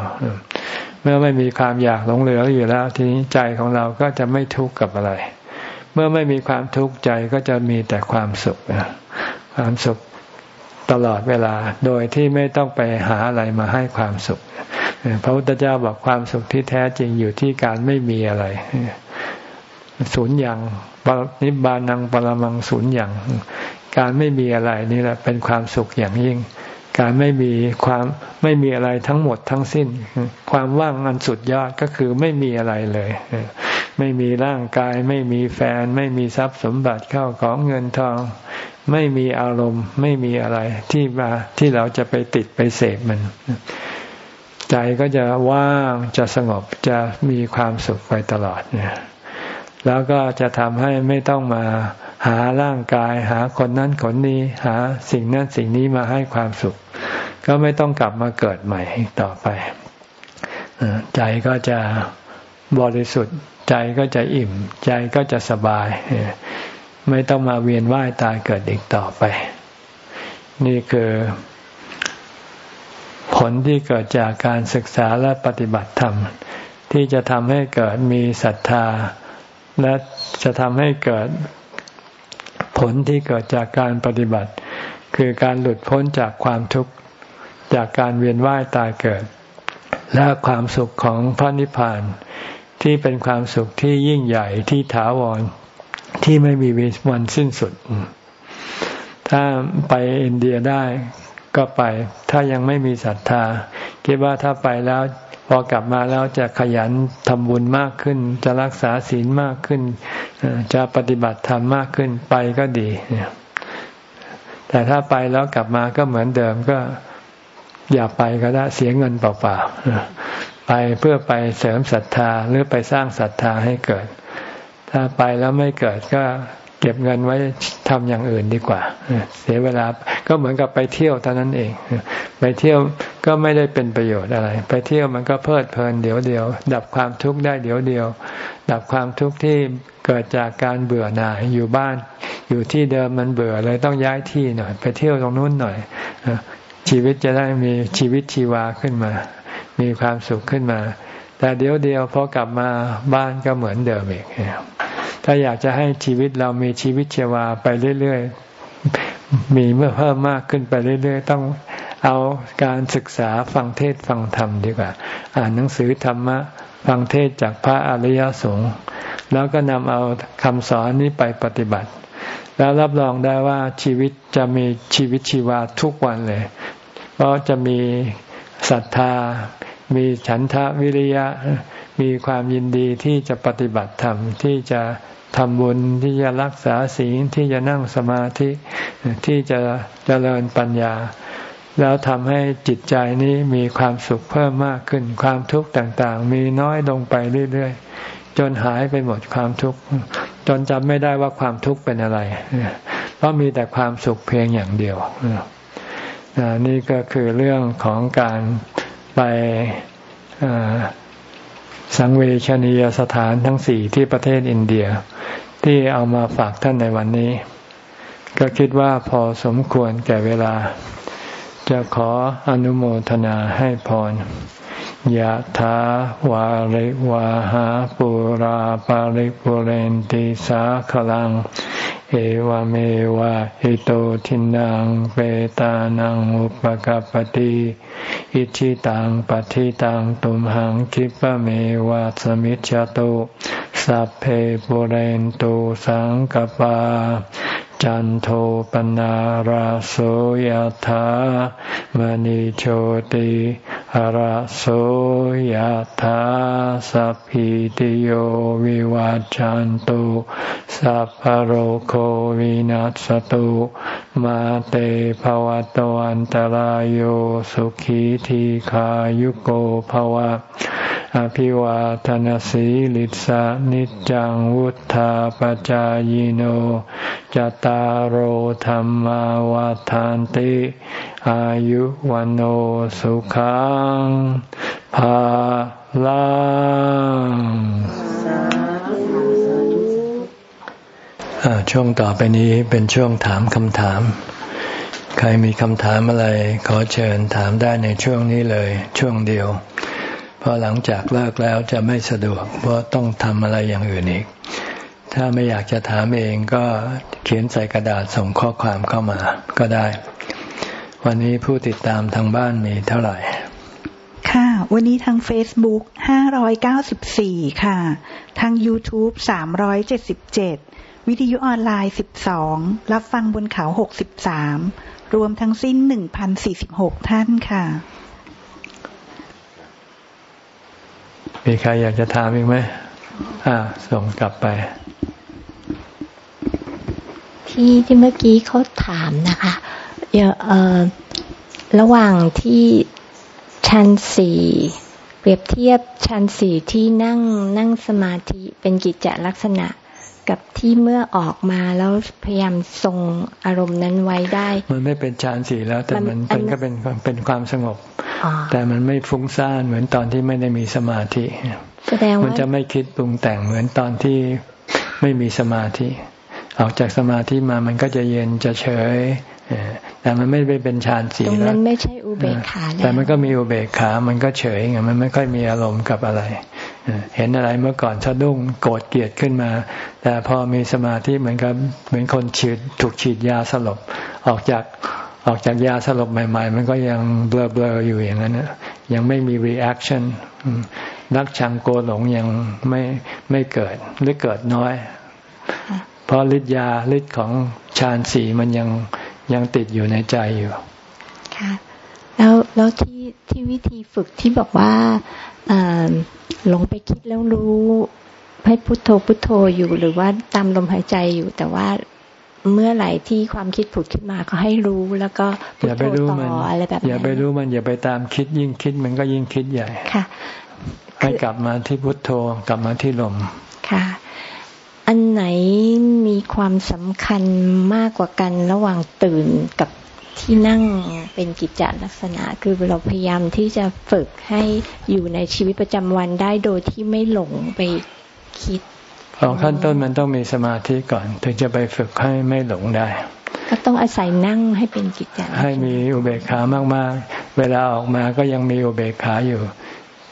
เมื่อไม่มีความอยากหลงเหลืออยู่แล้ว ทีนี้ใจของเราก็จะไม่ทุกข์กับอะไร เมื่อไม่มีความทุกข์ใจก็จะมีแต่ความสุขความสุขตลอดเวลา โดยที่ไม่ต้องไปหาอะไรมาให้ความสุข พระพุทธเจ้าบอกความสุขที่แท้จริงอยู่ที่การไม่มีอะไรศูนย์อย่างนิบานังปรมังศูนย์อย่าง การไม่มีอะไรนี่แหละเป็นความสุขอย่างยิ่ง การไม่มีความไม่มีอะไรทั้งหมดทั้งสิ้น ความว่างอันสุดยอดก็คือไม่มีอะไรเลย ไม่มีร่างกาย ไม่มีแฟน ไม่มีทรัพย์สมบัติเข้าของเงินทอง ไม่มีอารมณ์ ไม่มีอะไรที่มาที่เราจะไปติดไปเสพมัน ใจก็จะว่างจะสงบจะมีความสุขไปตลอดเนี่ยแล้วก็จะทำให้ไม่ต้องมาหาร่างกาย หาคนนั้นคนนี้หาสิ่งนั้นสิ่งนี้มาให้ความสุข ก็ไม่ต้องกลับมาเกิดใหม่อีกต่อไป ใจก็จะบริสุทธิ์ ใจก็จะอิ่ม ใจก็จะสบาย ไม่ต้องมาเวียนว่ายตายเกิดอีกต่อไป นี่คือ ผลที่เกิดจากการศึกษาและปฏิบัติธรรม ที่จะทำให้เกิดมีศรัทธา และจะทำให้เกิดผลที่เกิดจากการปฏิบัติ คือการหลุดพ้นจากความทุกข์จากการเวียนว่ายตายเกิด และความสุขของพระนิพพาน ที่เป็นความสุขที่ยิ่งใหญ่ที่ถาวรที่ไม่มีวันสิ้นสุด ถ้าไปอินเดียได้ ก็ไป ถ้ายังไม่มีศรัทธา คิดว่าถ้าไปแล้วพอกลับมาแล้วจะขยันทำบุญมากขึ้น จะรักษาศีลมากขึ้น จะปฏิบัติธรรมมากขึ้นไปก็ดีแต่ถ้าไปแล้วกลับมาก็เหมือนเดิมก็อย่าไปก็ได้เสียเงินเปล่าๆไปเพื่อไปเสริมศรัทธาหรือไปสร้างศรัทธาให้เกิด ถ้าไปแล้วไม่เกิดก็ เก็บเงินไว้ทำอย่างอื่นดีกว่า เสียเวลาก็เหมือนกับไปเที่ยวเท่านั้นเอง ไปเที่ยวก็ไม่ได้เป็นประโยชน์อะไร ไปเที่ยวมันก็เพลิดเพลินเดี๋ยวเดียว ดับความทุกข์ได้เดี๋ยวเดียว ดับความทุกข์ที่เกิดจากการเบื่อหน่ายอยู่บ้าน อยู่ที่เดิมมันเบื่อเลยต้องย้ายที่หน่อย ไปเที่ยวตรงนู้นหน่อยชีวิตจะได้มีชีวิตชีวาขึ้นมา มีความสุขขึ้นมา แต่เดี๋ยวเดียวพอกลับมาบ้านก็เหมือนเดิมอีก ถ้าอยากจะให้ชีวิตเรามีชีวิตชีวาไปเรื่อยๆ มีเมื่อเพิ่มมากขึ้นไปเรื่อยๆ ต้องเอาการศึกษาฟังเทศฟังธรรมดีกว่า อ่านหนังสือธรรมะฟังเทศจากพระอริยสงฆ์แล้วก็นำเอาคำสอนนี้ไปปฏิบัติ แล้วรับรองได้ว่าชีวิตจะมีชีวิตชีวาทุกวันเลย เพราะจะมีศรัทธา มีฉันทะวิริยะ มีความยินดีที่จะปฏิบัติธรรมที่จะทำบุญที่จะรักษาศีลที่จะนั่งสมาธิที่จะเจริญปัญญา แล้วทำให้จิตใจนี้มีความสุขเพิ่มมากขึ้น ความทุกข์ต่างๆ มีน้อยลงไปเรื่อยๆ จนหายไปหมดความทุกข์จนจำไม่ได้ว่าความทุกข์เป็นอะไรเพราะมีแต่ความสุขเพียงอย่างเดียวนี่ก็คือเรื่องของการไป สังเวชนียสถานทั้งสี่ที่ประเทศอินเดีย ที่เอามาฝากท่านในวันนี้ ก็คิดว่าพอสมควรแก่เวลา จะขออนุโมทนาให้พรยะถาวาริวาหาปุราปาริปุเรนติสาขลัง เอวเมวะอิโตทินังเปตานังอุปกปติอิชิตังปฏิตังตุมหังคิปะเมวะสมิจจตุสัพเพปุเรนตุสังกปา จันโทปนาราโสยธามณิโชติ ราโสยธาสัพพิติโยวิวาจันตุสัพพโรโควินัสตุมาเตภวะตวันตารโยสุขีทีขายุโกภวะ อภิวาทนสีลิสานิจังวุธาปจายโนจตารโหธรรมวาทานติ อายุวันโอสุขังภาลังช่วงต่อไปนี้เป็นช่วงถามคำถาม ใครมีคำถามอะไร ขอเชิญถามได้ในช่วงนี้เลย ช่วงเดียว เพอหลังจากเลิกแล้วจะไม่สะดวก เพราะต้องทำอะไรอย่างอื่นอีก ถ้าไม่อยากจะถามเองก็เขียนใส่กระดาษส่งข้อความเข้ามาก็ได้ วันนี้ผู้ติดตามทางบ้านมีเท่าไหร่ ค่ะ วันนี้ทาง Facebook 594 ค่ะ ทาง YouTube 377 วิทยุออนไลน์ 12 รับฟังบนเขา 63 รวมทั้งสิ้น 1,046 ท่านค่ะ มีใครอยากจะถามอีกไหมอ่า ส่งกลับไป ที่ที่เมื่อกี้เขาถามนะคะเอ่อระหว่างที่ชั้นสี่เปรียบเทียบชั้นสี่ที่นั่งนั่งสมาธิเป็นกิจจลักษณะ กับที่เมื่อออกมาแล้วพยายามทรงอารมณ์นั้นไว้ได้ มันไม่เป็นฌานสี่แล้ว แต่มันเป็นก็เป็นเป็นความสงบ แต่มันไม่ฟุ้งซ่านเหมือนตอนที่ไม่ได้มีสมาธิแสดงว่ามันจะไม่คิดปรุงแต่งเหมือนตอนที่ไม่มีสมาธิ ออกจากสมาธิมามันก็จะเย็นจะเฉยแต่มันไม่ไปเป็นฌานสีแล้วมันไม่ใช่อุเบกขาแต่มันก็มีอุเบกขา มันก็เฉยไงมันไม่ค่อยมีอารมณ์กับอะไร เห็นอะไรเมื่อก่อนสะดุ้งโกรธเกลียดขึ้นมา แต่พอมีสมาธิเหมือนกับเหมือนคนฉีดถูกฉีดยาสลบ ออกจากออกจากยาสลบใหม่ ๆ มันก็ยังเบลอๆอยู่อย่างนั้นยังไม่มี reaction รักชังโกหลงยังไม่ไม่เกิดหรือเกิดน้อย เพราะฤทธิ์ยาฤทธิ์ของฌานสีมันยังยังติดอยู่ในใจอยู่ค่ะแล้วแล้วที่ที่วิธีฝึกที่บอกว่า หลงไปคิดแล้วรู้ให้พุทโธพุทโธอยู่หรือว่าตามลมหายใจอยู่ แต่ว่าเมื่อไหร่ที่ความคิดผุดขึ้นมาก็ให้รู้แล้วก็พุทโธต่ออะไรแบบนี้อย่าไปรู้มันอย่าไปตามคิดยิ่งคิดมันก็ยิ่งคิดใหญ่ค่ะ ให้กลับมาที่พุทโธกลับมาที่ลมค่ะ อันไหนมีความสำคัญมากกว่ากันระหว่างตื่นกับ ที่นั่งเป็นกิจจลักษณะ คือเราพยายามที่จะฝึกให้อยู่ในชีวิตประจำวันได้โดยที่ไม่หลงไปคิดของขั้นต้นมันต้องมีสมาธิก่อน ถึงจะไปฝึกให้ไม่หลงได้ ก็ต้องอาศัยนั่งให้เป็นกิจจให้มีอุเบกขามากๆ เวลาออกมาก็ยังมีอุเบกขาอยู่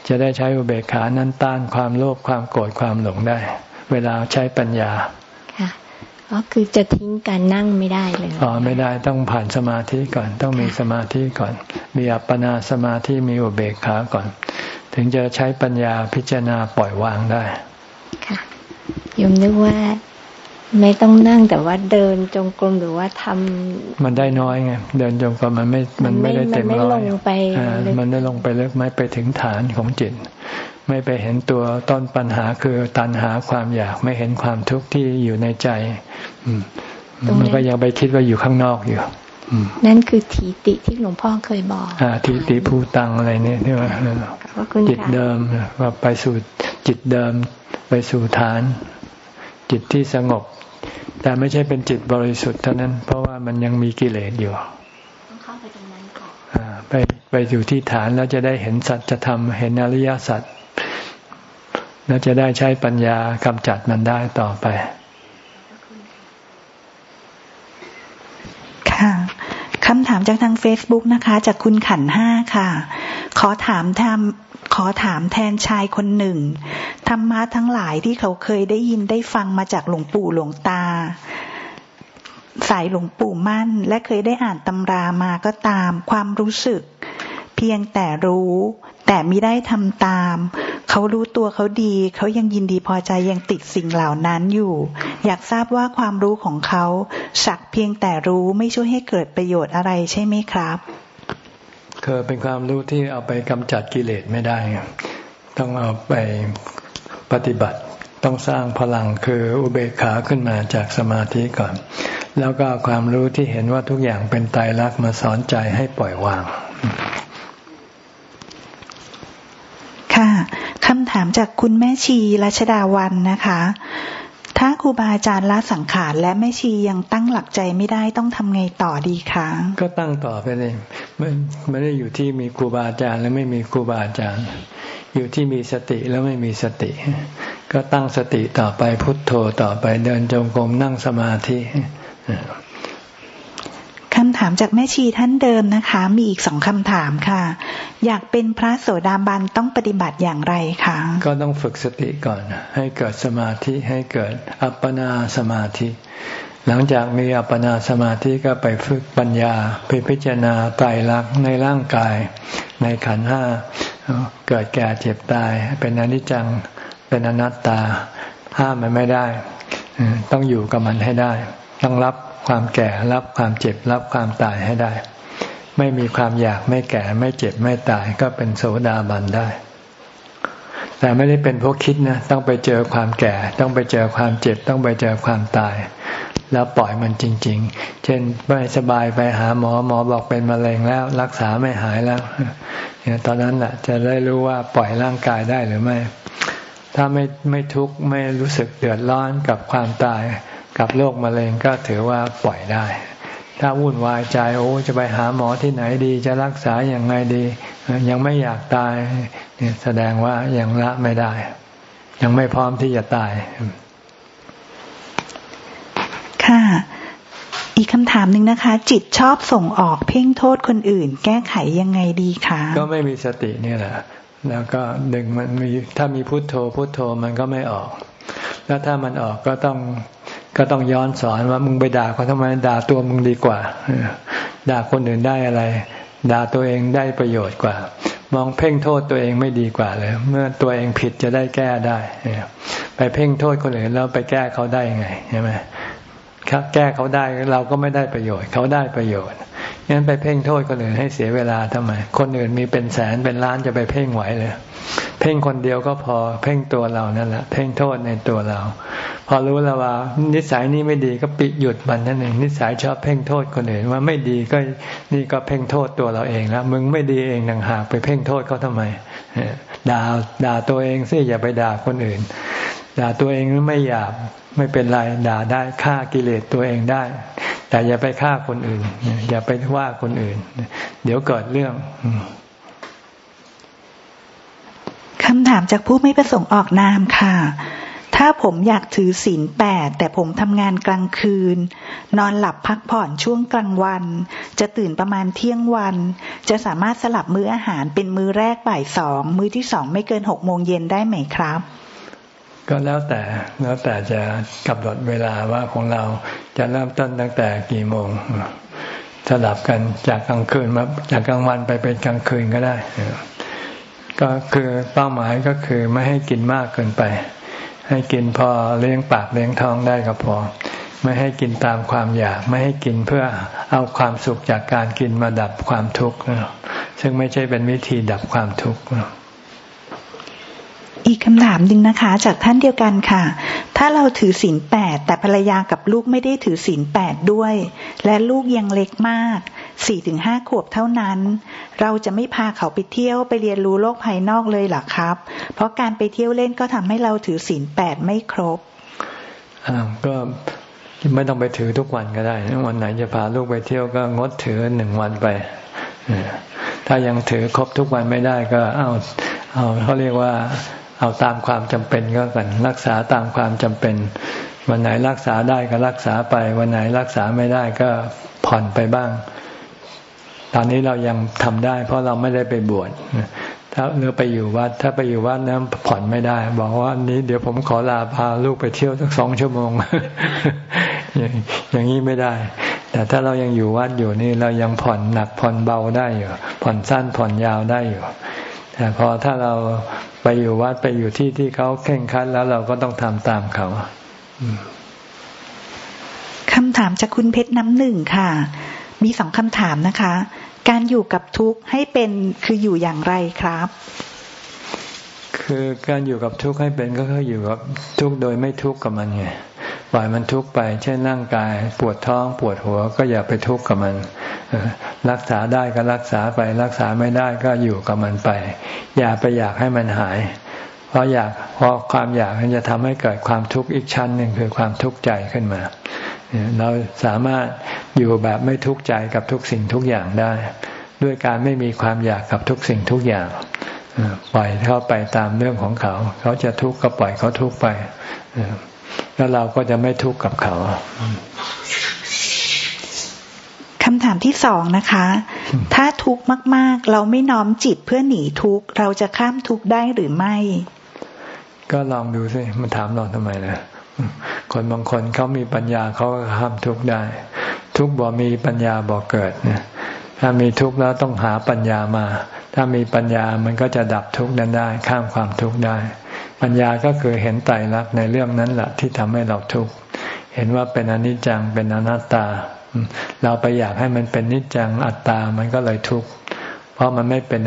จะได้ใช้อุเบกขานั้นต้านความโลภความโกรธความหลงได้ เวลาใช้ปัญญา ก็คือจะทิ้งการนั่งไม่ได้เลยอ๋อไม่ได้ต้องผ่านสมาธิก่อน ต้องมีสมาธิก่อน มีอัปปนาสมาธิมีอุเบกขาก่อน ถึงจะใช้ปัญญาพิจารณาปล่อยวางได้ ค่ะยมนึกว่าไม่ต้องนั่งแต่ว่าเดินจงกรมหรือว่าทำมันได้น้อยไงเดินจงกรมมันไม่มันไม่ได้เต็มร้อยมันได้ลงไปเลึกไม่ไปถึงฐานของจิต ไม่ไปเห็นตัวต้นปัญหาคือตัณหาความอยากไม่เห็นความทุกข์ที่อยู่ในใจมันก็ยังไปคิดว่าอยู่ข้างนอกอยู่นั่นคือทีติที่หลวงพ่อเคยบอกอ่าทีติภูตังอะไรเนี่ยที่ว่าจิตเดิมว่าไปสู่จิตเดิม ไปสู่ฐาน จิตที่สงบ แต่ไม่ใช่เป็นจิตบริสุทธิ์เท่านั้น เพราะว่ามันยังมีกิเลสอยู่เข้าไปตรงนั้นก่อนไปไปอยู่ที่ฐานแล้วจะได้เห็นสัจธรรมเห็นอริยสัจ แล้วจะได้ใช้ปัญญากำจัดมันได้ต่อไป ค่ะคำถามจากทาง Facebook นะคะ จากคุณขันห้าค่ะ ขอถามทำขอถามแทนชายคนหนึ่ง ธรรมะทั้งหลายที่เขาเคยได้ยินได้ฟังมาจากหลวงปู่หลวงตา สายหลวงปู่มั่น และเคยได้อ่านตำรามาก็ตามความรู้สึก เพียงแต่รู้ แต่ไมิได้ทำตาม เขารู้ตัวเขาดี เขายังยินดีพอใจยังติดสิ่งเหล่านั้นอยู่ อยากทราบว่าความรู้ของเขาสักเพียงแต่รู้ไม่ช่วยให้เกิดประโยชน์อะไรใช่ไหมครับคือเป็นความรู้ที่เอาไปกำจัดกิเลสไม่ได้ ต้องเอาไปปฏิบัติ ต้องสร้างพลังคืออุเบกขาขึ้นมาจากสมาธิก่อน แล้วก็ความรู้ที่เห็นว่าทุกอย่างเป็นตายรักมาสอนใจให้ปล่อยวาง ค่ะคำถามจากคุณแม่ชีรัชดาวันนะคะ ถ้าครูบาอาจารย์ละสังขารและแม่ชียังตั้งหลักใจไม่ได้ต้องทำไงต่อดีคะก็ตั้งต่อไปเลยไม่ไม่ได้อยู่ที่มีครูบาอาจารย์และไม่มีครูบาอาจารย์ อยู่ที่มีสติแล้วไม่มีสติ ก็ตั้งสติต่อไปพุทโธต่อไปเดินจงกรมนั่งสมาธิามจากแม่ชีท่านเดิมนะคะ มีอีกสองคำถามค่ะ อยากเป็นพระโสดาบันต้องปฏิบัติอย่างไรคะก็ต้องฝึกสติก่อน ให้เกิดสมาธิให้เกิดอัปปนาสมาธิ หลังจากมีอัปปนาสมาธิก็ไปฝึกปัญญาไปพิจารณาไตรลักษณ์ในร่างกาย ในขันห้าเกิดแก่เจ็บตาย เป็นอนิจจังเป็นอนัตตา ห้ามมันไม่ได้ ต้องอยู่กับมันให้ได้ ต้องรับ ความแก่ รับความเจ็บ รับความตายให้ได้ ไม่มีความอยากไม่แก่ไม่เจ็บไม่ตายก็เป็นโสดาบันได้ แต่ไม่ได้เป็นพวกคิดนะต้องไปเจอความแก่ ต้องไปเจอความเจ็บ ต้องไปเจอความตาย แล้วปล่อยมันจริง ๆ เช่นไม่สบายไปหาหมอหมอบอกเป็นมะเร็งแล้ว รักษาไม่หายแล้วเนี่ยตอนนั้นแหละจะได้รู้ว่าปล่อยร่างกายได้หรือไม่ถ้าไม่ไม่ทุกข์ไม่รู้สึกเดือดร้อนกับความตาย กับโรคมะเร็งก็ถือว่าปล่อยได้ ถ้าวุ่นวายใจโอ้จะไปหาหมอที่ไหนดีจะรักษาอย่างไงดี ยังไม่อยากตายเนี่ยแสดงว่ายังละไม่ได้ ยังไม่พร้อมที่จะตาย ค่ะอีกคำถามหนึ่งนะคะ จิตชอบส่งออกเพ่งโทษคนอื่น แก้ไขยังไงดีคะก็ไม่มีสตินี่แหละ แล้วก็ดึงมันมีถ้ามีพุโทโธพุโทโธมันก็ไม่ออก แล้วถ้ามันออกก็ต้อง ก็ต้องย้อนสอนว่ามึงไปด่าเขาทำไมด่าตัวมึงดีกว่าด่าคนอื่นได้อะไร ด่าตัวเองได้ประโยชน์กว่า มองเพ่งโทษตัวเองไม่ดีกว่าเลย เมื่อตัวเองผิดจะได้แก้ได้ไปเพ่งโทษคนอื่นแล้วไปแก้เขาได้ยังไงใช่ไหม แก้เขาได้เราก็ไม่ได้ประโยชน์ เขาได้ประโยชน์งั้นไปเพ่งโทษคนอื่นให้เสียเวลาทำไม คนอื่นมีเป็นแสนเป็นล้านจะไปเพ่งไหวเลย เพ่งคนเดียวก็พอเพ่งตัวเรานั่นแหละเพ่งโทษในตัวเรา พอรู้แล้วว่า นิสัยนี้ไม่ดีก็ปิดหยุดมันนั่นเองนิสัยชอบเพ่งโทษคนอื่นว่าไม่ดีก็นี่ก็เพ่งโทษตัวเราเองแล้วมึงไม่ดีเองต่างหากไปเพ่งโทษเขาทำไมด่าด่าตัวเองสิอย่าไปด่าคนอื่นด่าตัวเองไม่อยาก ไม่เป็นไรด่าได้ฆ่ากิเลสตัวเองได้ แต่อย่าไปฆ่าคนอื่น อย่าไปว่าคนอื่น เดี๋ยวเกิดเรื่องคำถามจากผู้ไม่ประสงค์ออกนามค่ะ ถ้าผมอยากถือศีลแปดแต่ผมทำงานกลางคืน นอนหลับพักผ่อนช่วงกลางวัน จะตื่นประมาณเที่ยงวัน จะสามารถสลับมื้ออาหารเป็นมื้อแรกบ่ายสอง มื้อที่สองไม่เกินหกโมงเย็นได้ไหมครับ ก็แล้วแต่แล้วแต่จะกำหนดเวลาว่าของเราจะเริ่มต้นตั้งแต่กี่โมงสลับกันจากกลางคืนมาจากกลางวันไปเป็นกลางคืนก็ได้ ก็คือเป้าหมายก็คือไม่ให้กินมากเกินไป ให้กินพอเลี้ยงปากเลี้ยงท้องได้ก็พอ ไม่ให้กินตามความอยาก ไม่ให้กินเพื่อเอาความสุขจากการกินมาดับความทุกข์ซึ่งไม่ใช่เป็นวิธีดับความทุกข์ อีกคำถามหนึ่งนะคะ จากท่านเดียวกันค่ะ ถ้าเราถือศีลแปดแต่ภรรยากับลูกไม่ได้ถือศีลแปดด้วย และลูกยังเล็กมากสี่ถึงห้าขวบเท่านั้น เราจะไม่พาเขาไปเที่ยวไปเรียนรู้โลกภายนอกเลยหรอครับ เพราะการไปเที่ยวเล่นก็ทำให้เราถือศีลแปดไม่ครบอ่าก็ไม่ต้องไปถือทุกวันก็ได้ วันไหนจะพาลูกไปเที่ยวก็งดถือหนึ่งวันไปถ้ายังถือครบทุกวันไม่ได้ก็เอาเอาเขาเรียกว่า เอาตามความจำเป็นก็กัน รักษาตามความจำเป็น วันไหนรักษาได้ก็รักษาไป วันไหนรักษาไม่ได้ก็ผ่อนไปบ้าง ตอนนี้เรายังทำได้ เพราะเราไม่ได้ไปบวชถ้าเรือไปอยู่วัด ถ้าไปอยู่วัดนั้นผ่อนไม่ได้ บอกว่านี้เดี๋ยวผมขอลาพาลูกไปเที่ยวสักสองชั่วโมง อย่างนี้ไม่ได้ แต่ถ้าเรายังอยู่วัดอยู่นี่เรายังผ่อนหนักผ่อนเบาได้อยู่ผ่อนสั้นผ่อนยาวได้อยู่ แต่พอถ้าเราไปอยู่วัดไปอยู่ที่ที่เขาเข่งคัดแล้วเราก็ต้องทำตามเขาคำถามจากคุณเพชรน้ำหนึ่งค่ะ มีสองคำถามนะคะ การอยู่กับทุกข์ให้เป็นคืออยู่อย่างไรครับ คือการอยู่กับทุกข์ให้เป็นก็คืออยู่กับทุกข์โดยไม่ทุกข์กับมันไง ปล่อยมันทุกข์ไป เช่นร่างกาย ปวดท้องปวดหัวก็อย่าไปทุกข์กับมัน รักษาได้ก็รักษาไป รักษาไม่ได้ก็อยู่กับมันไป อย่าไปอยากให้มันหาย เพราะอยากเพราะความอยากมันจะทำให้เกิดความทุกข์อีกชั้นหนึ่งคือความทุกข์ใจขึ้นมา เราสามารถอยู่แบบไม่ทุกข์ใจกับทุกสิ่งทุกอย่างได้ ด้วยการไม่มีความอยากกับทุกสิ่งทุกอย่างปล่อยเขาไปตามเรื่องของเขา เขาจะทุกข์ก็ปล่อยเขาทุกข์ไป แล้วเราก็จะไม่ทุกข์กับเขาคำถามที่สองนะคะ ถ้าทุกข์มาก ๆ เราไม่น้อมจิตเพื่อหนีทุกข์ เราจะข้ามทุกข์ได้หรือไม่ ก็ลองดูสิมันถามเราทำไมนะคนบางคนเขามีปัญญาเขาก็ข้ามทุกข์ได้ ทุกข์บ่มีปัญญาบ่เกิดเนี่ยถ้ามีทุกข์แล้วต้องหาปัญญามา ถ้ามีปัญญามันก็จะดับทุกข์นั้นได้ ข้ามความทุกข์ได้ ปัญญาก็คือเห็นไตรลักษณ์ในเรื่องนั้นแหละที่ทำให้เราทุกข์เห็นว่าเป็นอนิจจังเป็นอนัตตา เราไปอยากให้มันเป็นนิจจังอัตตามันก็เลยทุกข์เพราะมันไม่เป็น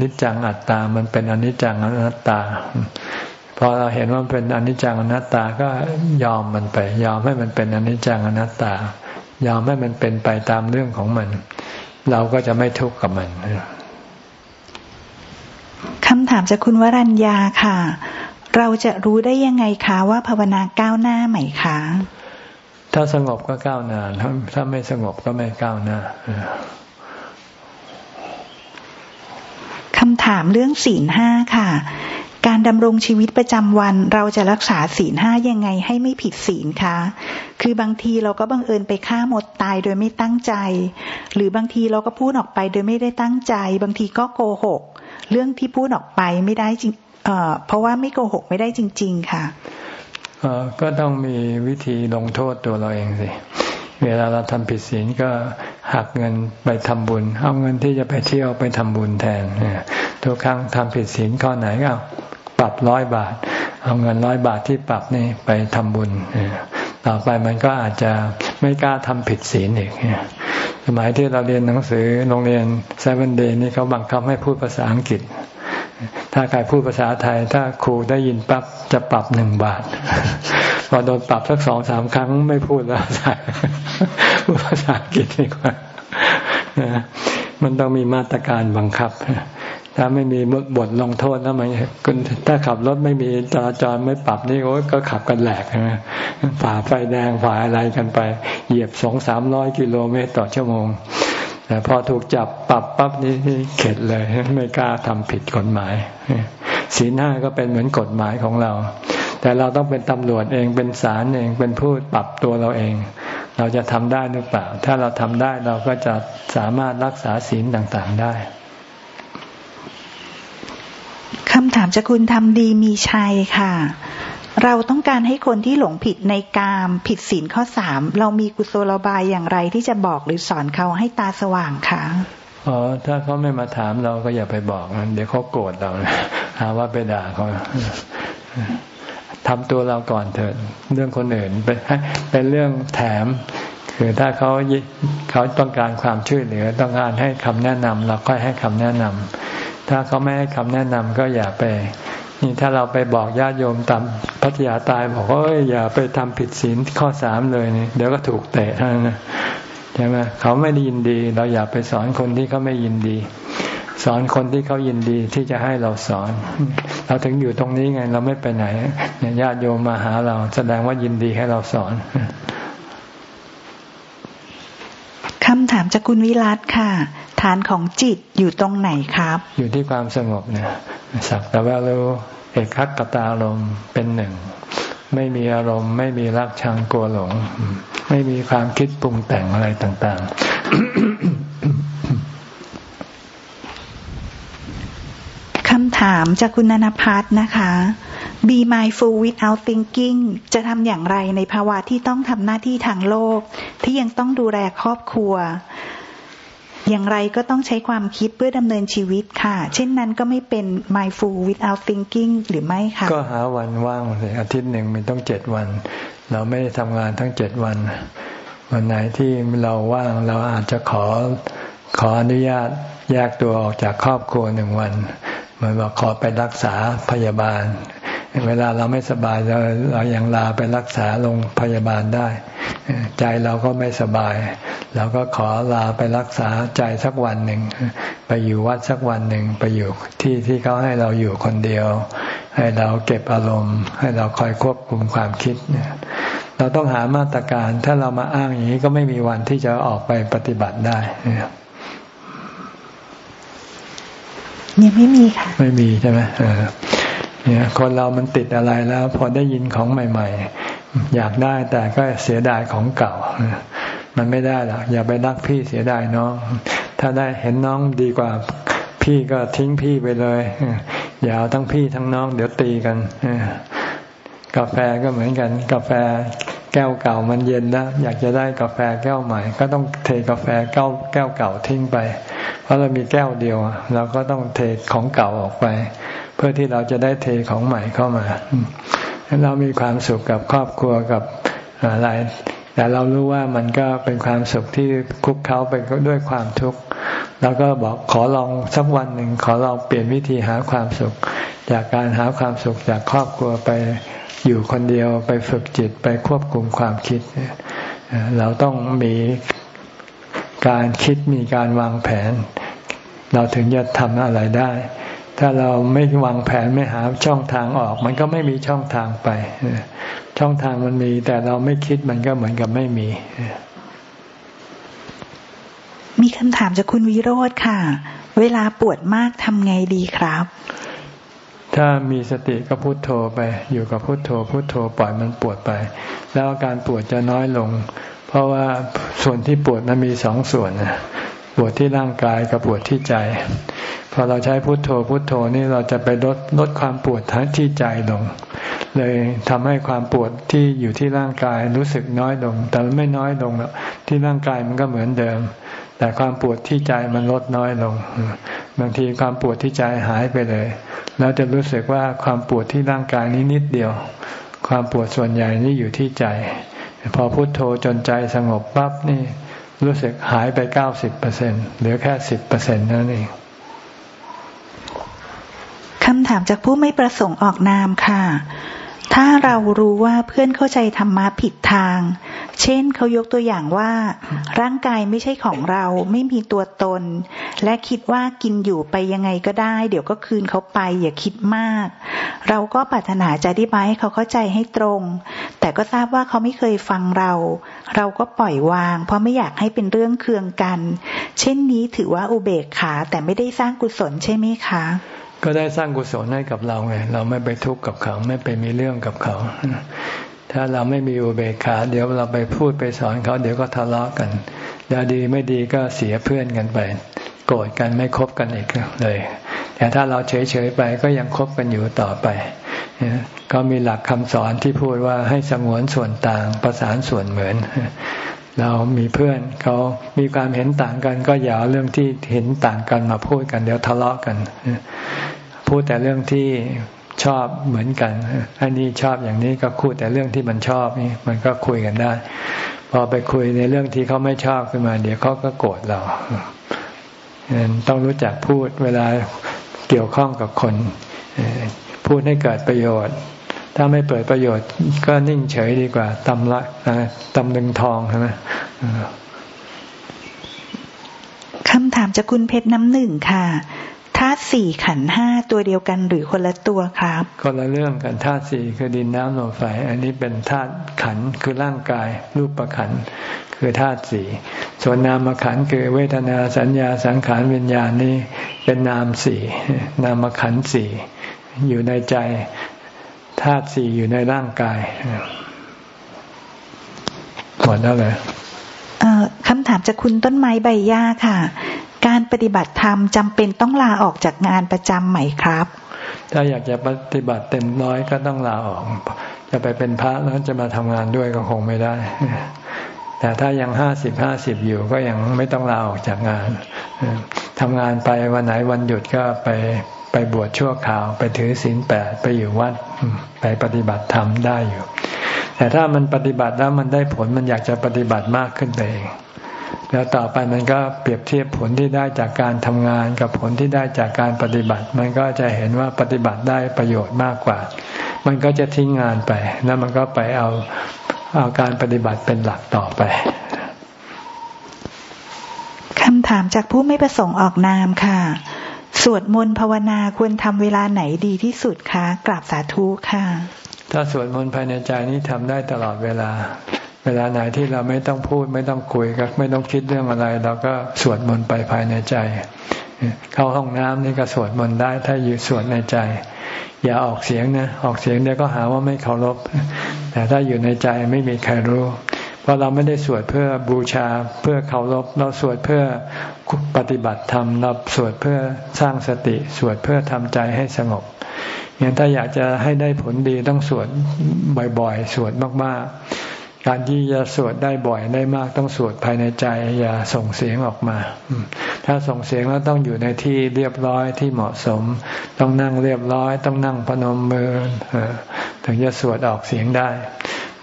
นิจจังอัตตา มันเป็นอนิจจังอนัตตาพอเราเห็นว่าเป็นอนิจจังอนัตตาก็ยอมมันไป ยอมให้มันเป็นอนิจจังอนัตตา ยอมให้มันเป็นไปตามเรื่องของมัน เราก็จะไม่ทุกข์กับมันำถามจากคุณวรัญญาค่ะ เราจะรู้ได้ยังไงคะว่าภาวนาก้าวหน้าไหมคะ ถ้าสงบก็ก้าวหน้าถ้าไม่สงบก็ไม่ก้าวหน้าคำถามเรื่องศีลห้าค่ะ การดำรงชีวิตประจำวันเราจะรักษาศีลห้ายังไงให้ไม่ผิดศีลคะ คือบางทีเราก็บังเอิญไปฆ่าหมดตายโดยไม่ตั้งใจ หรือบางทีเราก็พูดออกไปโดยไม่ได้ตั้งใจ บางทีก็โกหก เรื่องที่พูดออกไปไม่ได้จริงเเพราะว่าไม่โกหกไม่ได้จริง ๆ ค่ะก็ต้องมีวิธีลงโทษตัวเราเองสิ เวลาเราทำผิดศีลก็หักเงินไปทำบุญ เอาเงินที่จะไปเที่ยวไปทำบุญแทนทุกครั้งทำผิดศีลข้อไหนก็ปรับร้อยบาท เอาเงินร้อยบาทที่ปรับนี่ไปทำบุญ ต่อไปมันก็อาจจะไม่กล้าทำผิดศีลอีกสมัยที่เราเรียนหนังสือโรงเรียนเซเว่นเดย์นี่เขาบังคับให้พูดภาษาอังกฤษ ถ้าใครพูดภาษาไทย ถ้าครูได้ยินปั๊บจะปรับหนึ่งบาท พอโดนปรับสักสองสามครั้งไม่พูดแล้วพูดภาษาอังกฤษดีกว่ามันต้องมีมาตรการบังคับ ถ้าไม่มีบทลงโทษแล้วมันถ้าขับรถไม่มีจราจรไม่ปรับนี่โอ้ก็ขับกันแหลกใช่ไหมฝ่าไฟแดงฝ่าอะไรกันไป เหยียบสองสามร้อยกิโลเมตรต่อชั่วโมงแต่พอถูกจับปรับปั๊บนี่เข็ดเลยไม่กล้าทำผิดกฎหมายศีลห้าก็เป็นเหมือนกฎหมายของเรา แต่เราต้องเป็นตำรวจเองเป็นศาลเองเป็นผู้ปรับตัวเราเอง เราจะทำได้หรือเปล่า ถ้าเราทำได้เราก็จะสามารถรักษาศีลต่างๆได้คำถามจากคุณทำดีมีชัยค่ะ เราต้องการให้คนที่หลงผิดในกามผิดศีลข้อสามเรามีกุศโลบายอย่างไรที่จะบอกหรือสอนเขาให้ตาสว่างคะอ๋อถ้าเขาไม่มาถามเราก็อย่าไปบอกเดี๋ยวเขาโกรธเราหาว่าไปด่าเขาทำตัวเราก่อนเถิดเรื่องคนอื่นเป็นเป็นเรื่องแถมคือถ้าเขาเขาต้องการความช่วยเหลือ ต้องการให้คำแนะนำเราค่อยให้คำแนะนำ ถ้าเขาไม่ให้คำแนะนำก็อย่าไป นี่ถ้าเราไปบอกญาติโยมตามพัทยาตายบอกว่าอย่าไปทำผิดศีลข้อสามเลยนี่เดี๋ยวก็ถูกเตะนะใช่ไหมเขาไม่ได้ยินดี เราอย่าไปสอนคนที่เขาไม่ยินดี สอนคนที่เขายินดีที่จะให้เราสอน เราถึงอยู่ตรงนี้ไงเราไม่ไปไหนเนี่ยญาติโยมมาหาเรา แสดงว่ายินดีให้เราสอนคำถามจากคุณวิรัตค่ะ ฐานของจิตอยู่ตรงไหนครับ อยู่ที่ความสงบเนี่ยสักแต่ว่ารู้เอกคักตาอารมณ์เป็นหนึ่ง ไม่มีอารมณ์ ไม่มีรักชังกลัวหลง ไม่มีความคิดปรุงแต่งอะไรต่างๆคำถามจากคุณนนพัสนะคะ Be mindful without thinking จะทำอย่างไรในภาวะที่ต้องทำหน้าที่ทางโลก ที่ยังต้องดูแลครอบครัว อย่างไรก็ต้องใช้ความคิดเพื่อดำเนินชีวิตค่ะ เช่นนั้นก็ไม่เป็น mindful without thinking หรือไม่ค่ะ ก็หาวันว่างเลยอาทิตย์หนึ่งมันต้องเจ็ดวัน เราไม่ได้ทำงานทั้งเจ็ดวัน วันไหนที่เราว่างเราอาจจะขอขออนุญาตแยกตัวออกจากครอบครัวหนึ่งวัน เหมือนบอกขอไปรักษาพยาบาล เวลาเราไม่สบายเราเรายังลาไปรักษาโรงพยาบาลได้ ใจเราก็ไม่สบาย เราก็ขอลาไปรักษาใจสักวันหนึ่ง ไปอยู่วัดสักวันหนึ่งไปอยู่ที่ที่เขาให้เราอยู่คนเดียว ให้เราเก็บอารมณ์ ให้เราคอยควบคุมความคิดเนี่ยเราต้องหามาตรการถ้าเรามาอ้างอย่างนี้ก็ไม่มีวันที่จะออกไปปฏิบัติได้ยังไม่มีค่ะ ไม่มีใช่ไหม เนี่ยคนเรามันติดอะไรแล้ว พอได้ยินของใหม่ ๆ อยากได้แต่ก็เสียดายของเก่า มันไม่ได้หรอกอย่าไปรักพี่เสียดายน้อง ถ้าได้เห็นน้องดีกว่าพี่ก็ทิ้งพี่ไปเลยอย่าเอาทั้งพี่ทั้งน้อง เดี๋ยวตีกันกาแฟก็เหมือนกัน กาแฟแก้วเก่ามันเย็นแล้วอยากจะได้กาแฟแก้วใหม่ ก็ต้องเทกาแฟแก้วแก้วเก่าทิ้งไป เพราะเรามีแก้วเดียวเราก็ต้องเทของเก่าออกไป เพื่อที่เราจะได้เทของใหม่เข้ามาเรามีความสุขกับครอบครัวกับอะไร แต่เรารู้ว่ามันก็เป็นความสุขที่คุกเขาไปด้วยความทุกข์เราก็บอกขอลองสักวันหนึ่งขอลองเปลี่ยนวิธีหาความสุข จากการหาความสุขจากครอบครัวไปอยู่คนเดียวไปฝึกจิตไปควบคุมความคิด เราต้องมีการคิดมีการวางแผน เราถึงจะทำอะไรได้ ถ้าเราไม่วางแผนไม่หาช่องทางออก มันก็ไม่มีช่องทางไป ช่องทางมันมี แต่เราไม่คิดมันก็เหมือนกับไม่มี มีคำถามจากคุณวิโรธค่ะ เวลาปวดมากทำไงดีครับ ถ้ามีสติก็พุโทโธไป อยู่กับพุโทโธ พุโทโธปล่อยมันปวดไป แล้วอาการปวดจะน้อยลง เพราะว่าส่วนที่ปวดนั้นมีสองส่วนป วดที่ร่างกายกับปวดที่ใจ พอเราใช้พุโทโธพุโทโธนี่เราจะไปลดลดความปวดทั้งที่ใจลง เลยทำให้ความปวดที่อยู่ที่ร่างกายรู้สึกน้อยลง แต่ไม่น้อยลงแล้วที่ร่างกายมันก็เหมือนเดิม แต่ความปวดที่ใจมันลดน้อยลง บางทีความปวดที่ใจหายไปเลย แล้วจะรู้สึกว่าความปวดที่ร่างกายนี้นิดเดียว ความปวดส่วนใหญ่นี่อยู่ที่ใจ พอพุโทโธจนใจสงบปั๊บนี่ รู้สึกหายไปเก้าสิบเปอร์เซ็นเหลือแค่สิบเปอร์เซ็นต์นั่นเองคำถามจากผู้ไม่ประสงค์ออกนามค่ะ ถ้าเรารู้ว่าเพื่อนเข้าใจธรรมะผิดทาง เช่นเขายกตัวอย่างว่า ร่างกายไม่ใช่ของเราไม่มีตัวตน และคิดว่ากินอยู่ไปยังไงก็ได้ เดี๋ยวก็คืนเขาไปอย่าคิดมาก เราก็ปรารถนาจะอธิบายให้เขาเข้าใจให้ตรง แต่ก็ทราบว่าเขาไม่เคยฟังเรา เราก็ปล่อยวาง เพราะไม่อยากให้เป็นเรื่องเคืองกัน เช่นนี้ถือว่าอุเบกขาแต่ไม่ได้สร้างกุศลใช่ไหมคะ ก็ได้สร้างกุศลให้กับเราไงเราไม่ไปทุกข์กับเขา ไม่ไปมีเรื่องกับเขา ถ้าเราไม่มีอุเบกขา เดี๋ยวเราไปพูดไปสอนเขาเดี๋ยวก็ทะเลาะกันเดี๋ยวดีไม่ดีก็เสียเพื่อนกันไป โกรธกันไม่คบกันอีกเลย แต่ถ้าเราเฉยๆไปก็ยังคบกันอยู่ต่อไปก็มีหลักคำสอนที่พูดว่าให้สงวนส่วนต่างประสานส่วนเหมือน เรามีเพื่อนเขามีความเห็นต่างกัน ก็อย่าเอาเรื่องที่เห็นต่างกันมาพูดกัน เดี๋ยวทะเลาะกัน พูดแต่เรื่องที่ชอบเหมือนกัน อันนี้ชอบอย่างนี้ก็พูดแต่เรื่องที่มันชอบนี่มันก็คุยกันได้ พอไปคุยในเรื่องที่เขาไม่ชอบขึ้นมา เดี๋ยวเขาก็โกรธเราต้องรู้จักพูดเวลาเกี่ยวข้องกับคน พูดให้เกิดประโยชน์ ถ้าไม่เปิดประโยชน์ก็นิ่งเฉยดีกว่าตำละตำลึงทองใช่ไหมคำถามจากคุณเพชรน้ำหนึ่งค่ะธาตุสี่ขันห้าตัวเดียวกันหรือคนละตัวครับคนละเรื่องกันธาตุสี่คือดินน้ำลมไฟอันนี้เป็นธาตุขันคือร่างกาย รูปประขันคือธาตุสี่ส่วนนามขันคือเวทนาสัญญาสังขารวิญญาณนี่เป็นนามสี่นามขันสี่อยู่ในใจ ธาตุสี่อยู่ในร่างกายหมดแล้วเลยคำถามจากคุณต้นไม้ใบหญ้าค่ะ การปฏิบัติธรรมจำเป็นต้องลาออกจากงานประจำไหมครับ ถ้าอยากจะปฏิบัติเต็มร้อยก็ต้องลาออก จะไปเป็นพระแล้วจะมาทำงานด้วยก็คงไม่ได้ แต่ถ้ายังห้าสิบห้าสิบอยู่ก็ยังไม่ต้องลาออกจากงานทำงานไปวันไหนวันหยุดก็ไป ไปบวชชั่วคราว ไปถือศีลแปดไปอยู่วัดไปปฏิบัติธรรมได้อยู่ แต่ถ้ามันปฏิบัติแล้วมันได้ผลมันอยากจะปฏิบัติมากขึ้นไปเองแล้วต่อไปมันก็เปรียบเทียบผลที่ได้จากการทำงานกับผลที่ได้จากการปฏิบัติ มันก็จะเห็นว่าปฏิบัติได้ประโยชน์มากกว่า มันก็จะทิ้งงานไป แล้วมันก็ไปเอาเอาการปฏิบัติเป็นหลักต่อไปคำถามจากผู้ไม่ประสงค์ออกนามค่ะ สวดมนต์ภาวนาควรทำเวลาไหนดีที่สุดคะกราบสาธุค่ะ ถ้าสวดมนต์ภายในใจนี้ทำได้ตลอดเวลา เวลาไหนที่เราไม่ต้องพูด ไม่ต้องคุยก็ไม่ต้องคิดเรื่องอะไรเราก็สวดมนต์ไปภายในใจ เข้าห้องน้ำนี่ก็สวดมนต์ได้ถ้าอยู่สวดในใจ อย่าออกเสียงนะออกเสียงเดี๋ยวก็หาว่าไม่เคารพแต่ถ้าอยู่ในใจไม่มีใครรู้ เพราะเราไม่ได้สวดเพื่อบูชาเพื่อเคารพเราสวดเพื่อปฏิบัติธรรมเราสวดเพื่อสร้างสติสวดเพื่อทำใจให้สงบอย่างถ้าอยากจะให้ได้ผลดีต้องสวดบ่อยๆ สวดมากๆ การที่จะสวดได้บ่อยได้มากต้องสวดภายในใจ อย่าส่งเสียงออกมา ถ้าส่งเสียงแล้วต้องอยู่ในที่เรียบร้อยที่เหมาะสม ต้องนั่งเรียบร้อย ต้องนั่งพนมมือถึงจะสวดออกเสียงได้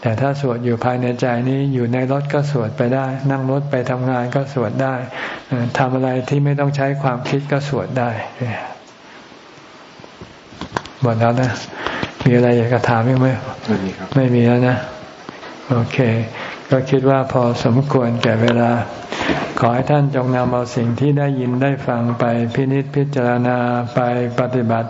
แต่ถ้าสวดอยู่ภายในใจนี้อยู่ในรถก็สวดไปได้ นั่งรถไปทำงานก็สวดได้ทำอะไรที่ไม่ต้องใช้ความคิดก็สวดได้หมดแล้วนะ มีอะไรอยากจะถามไหมไม่มีครับ ไม่มีแล้วนะ โอเค ก็คิดว่าพอสมควรแก่เวลา ขอให้ท่านจงนำเอาสิ่งที่ได้ยินได้ฟังไปพินิจพิจารณาไปปฏิบัติ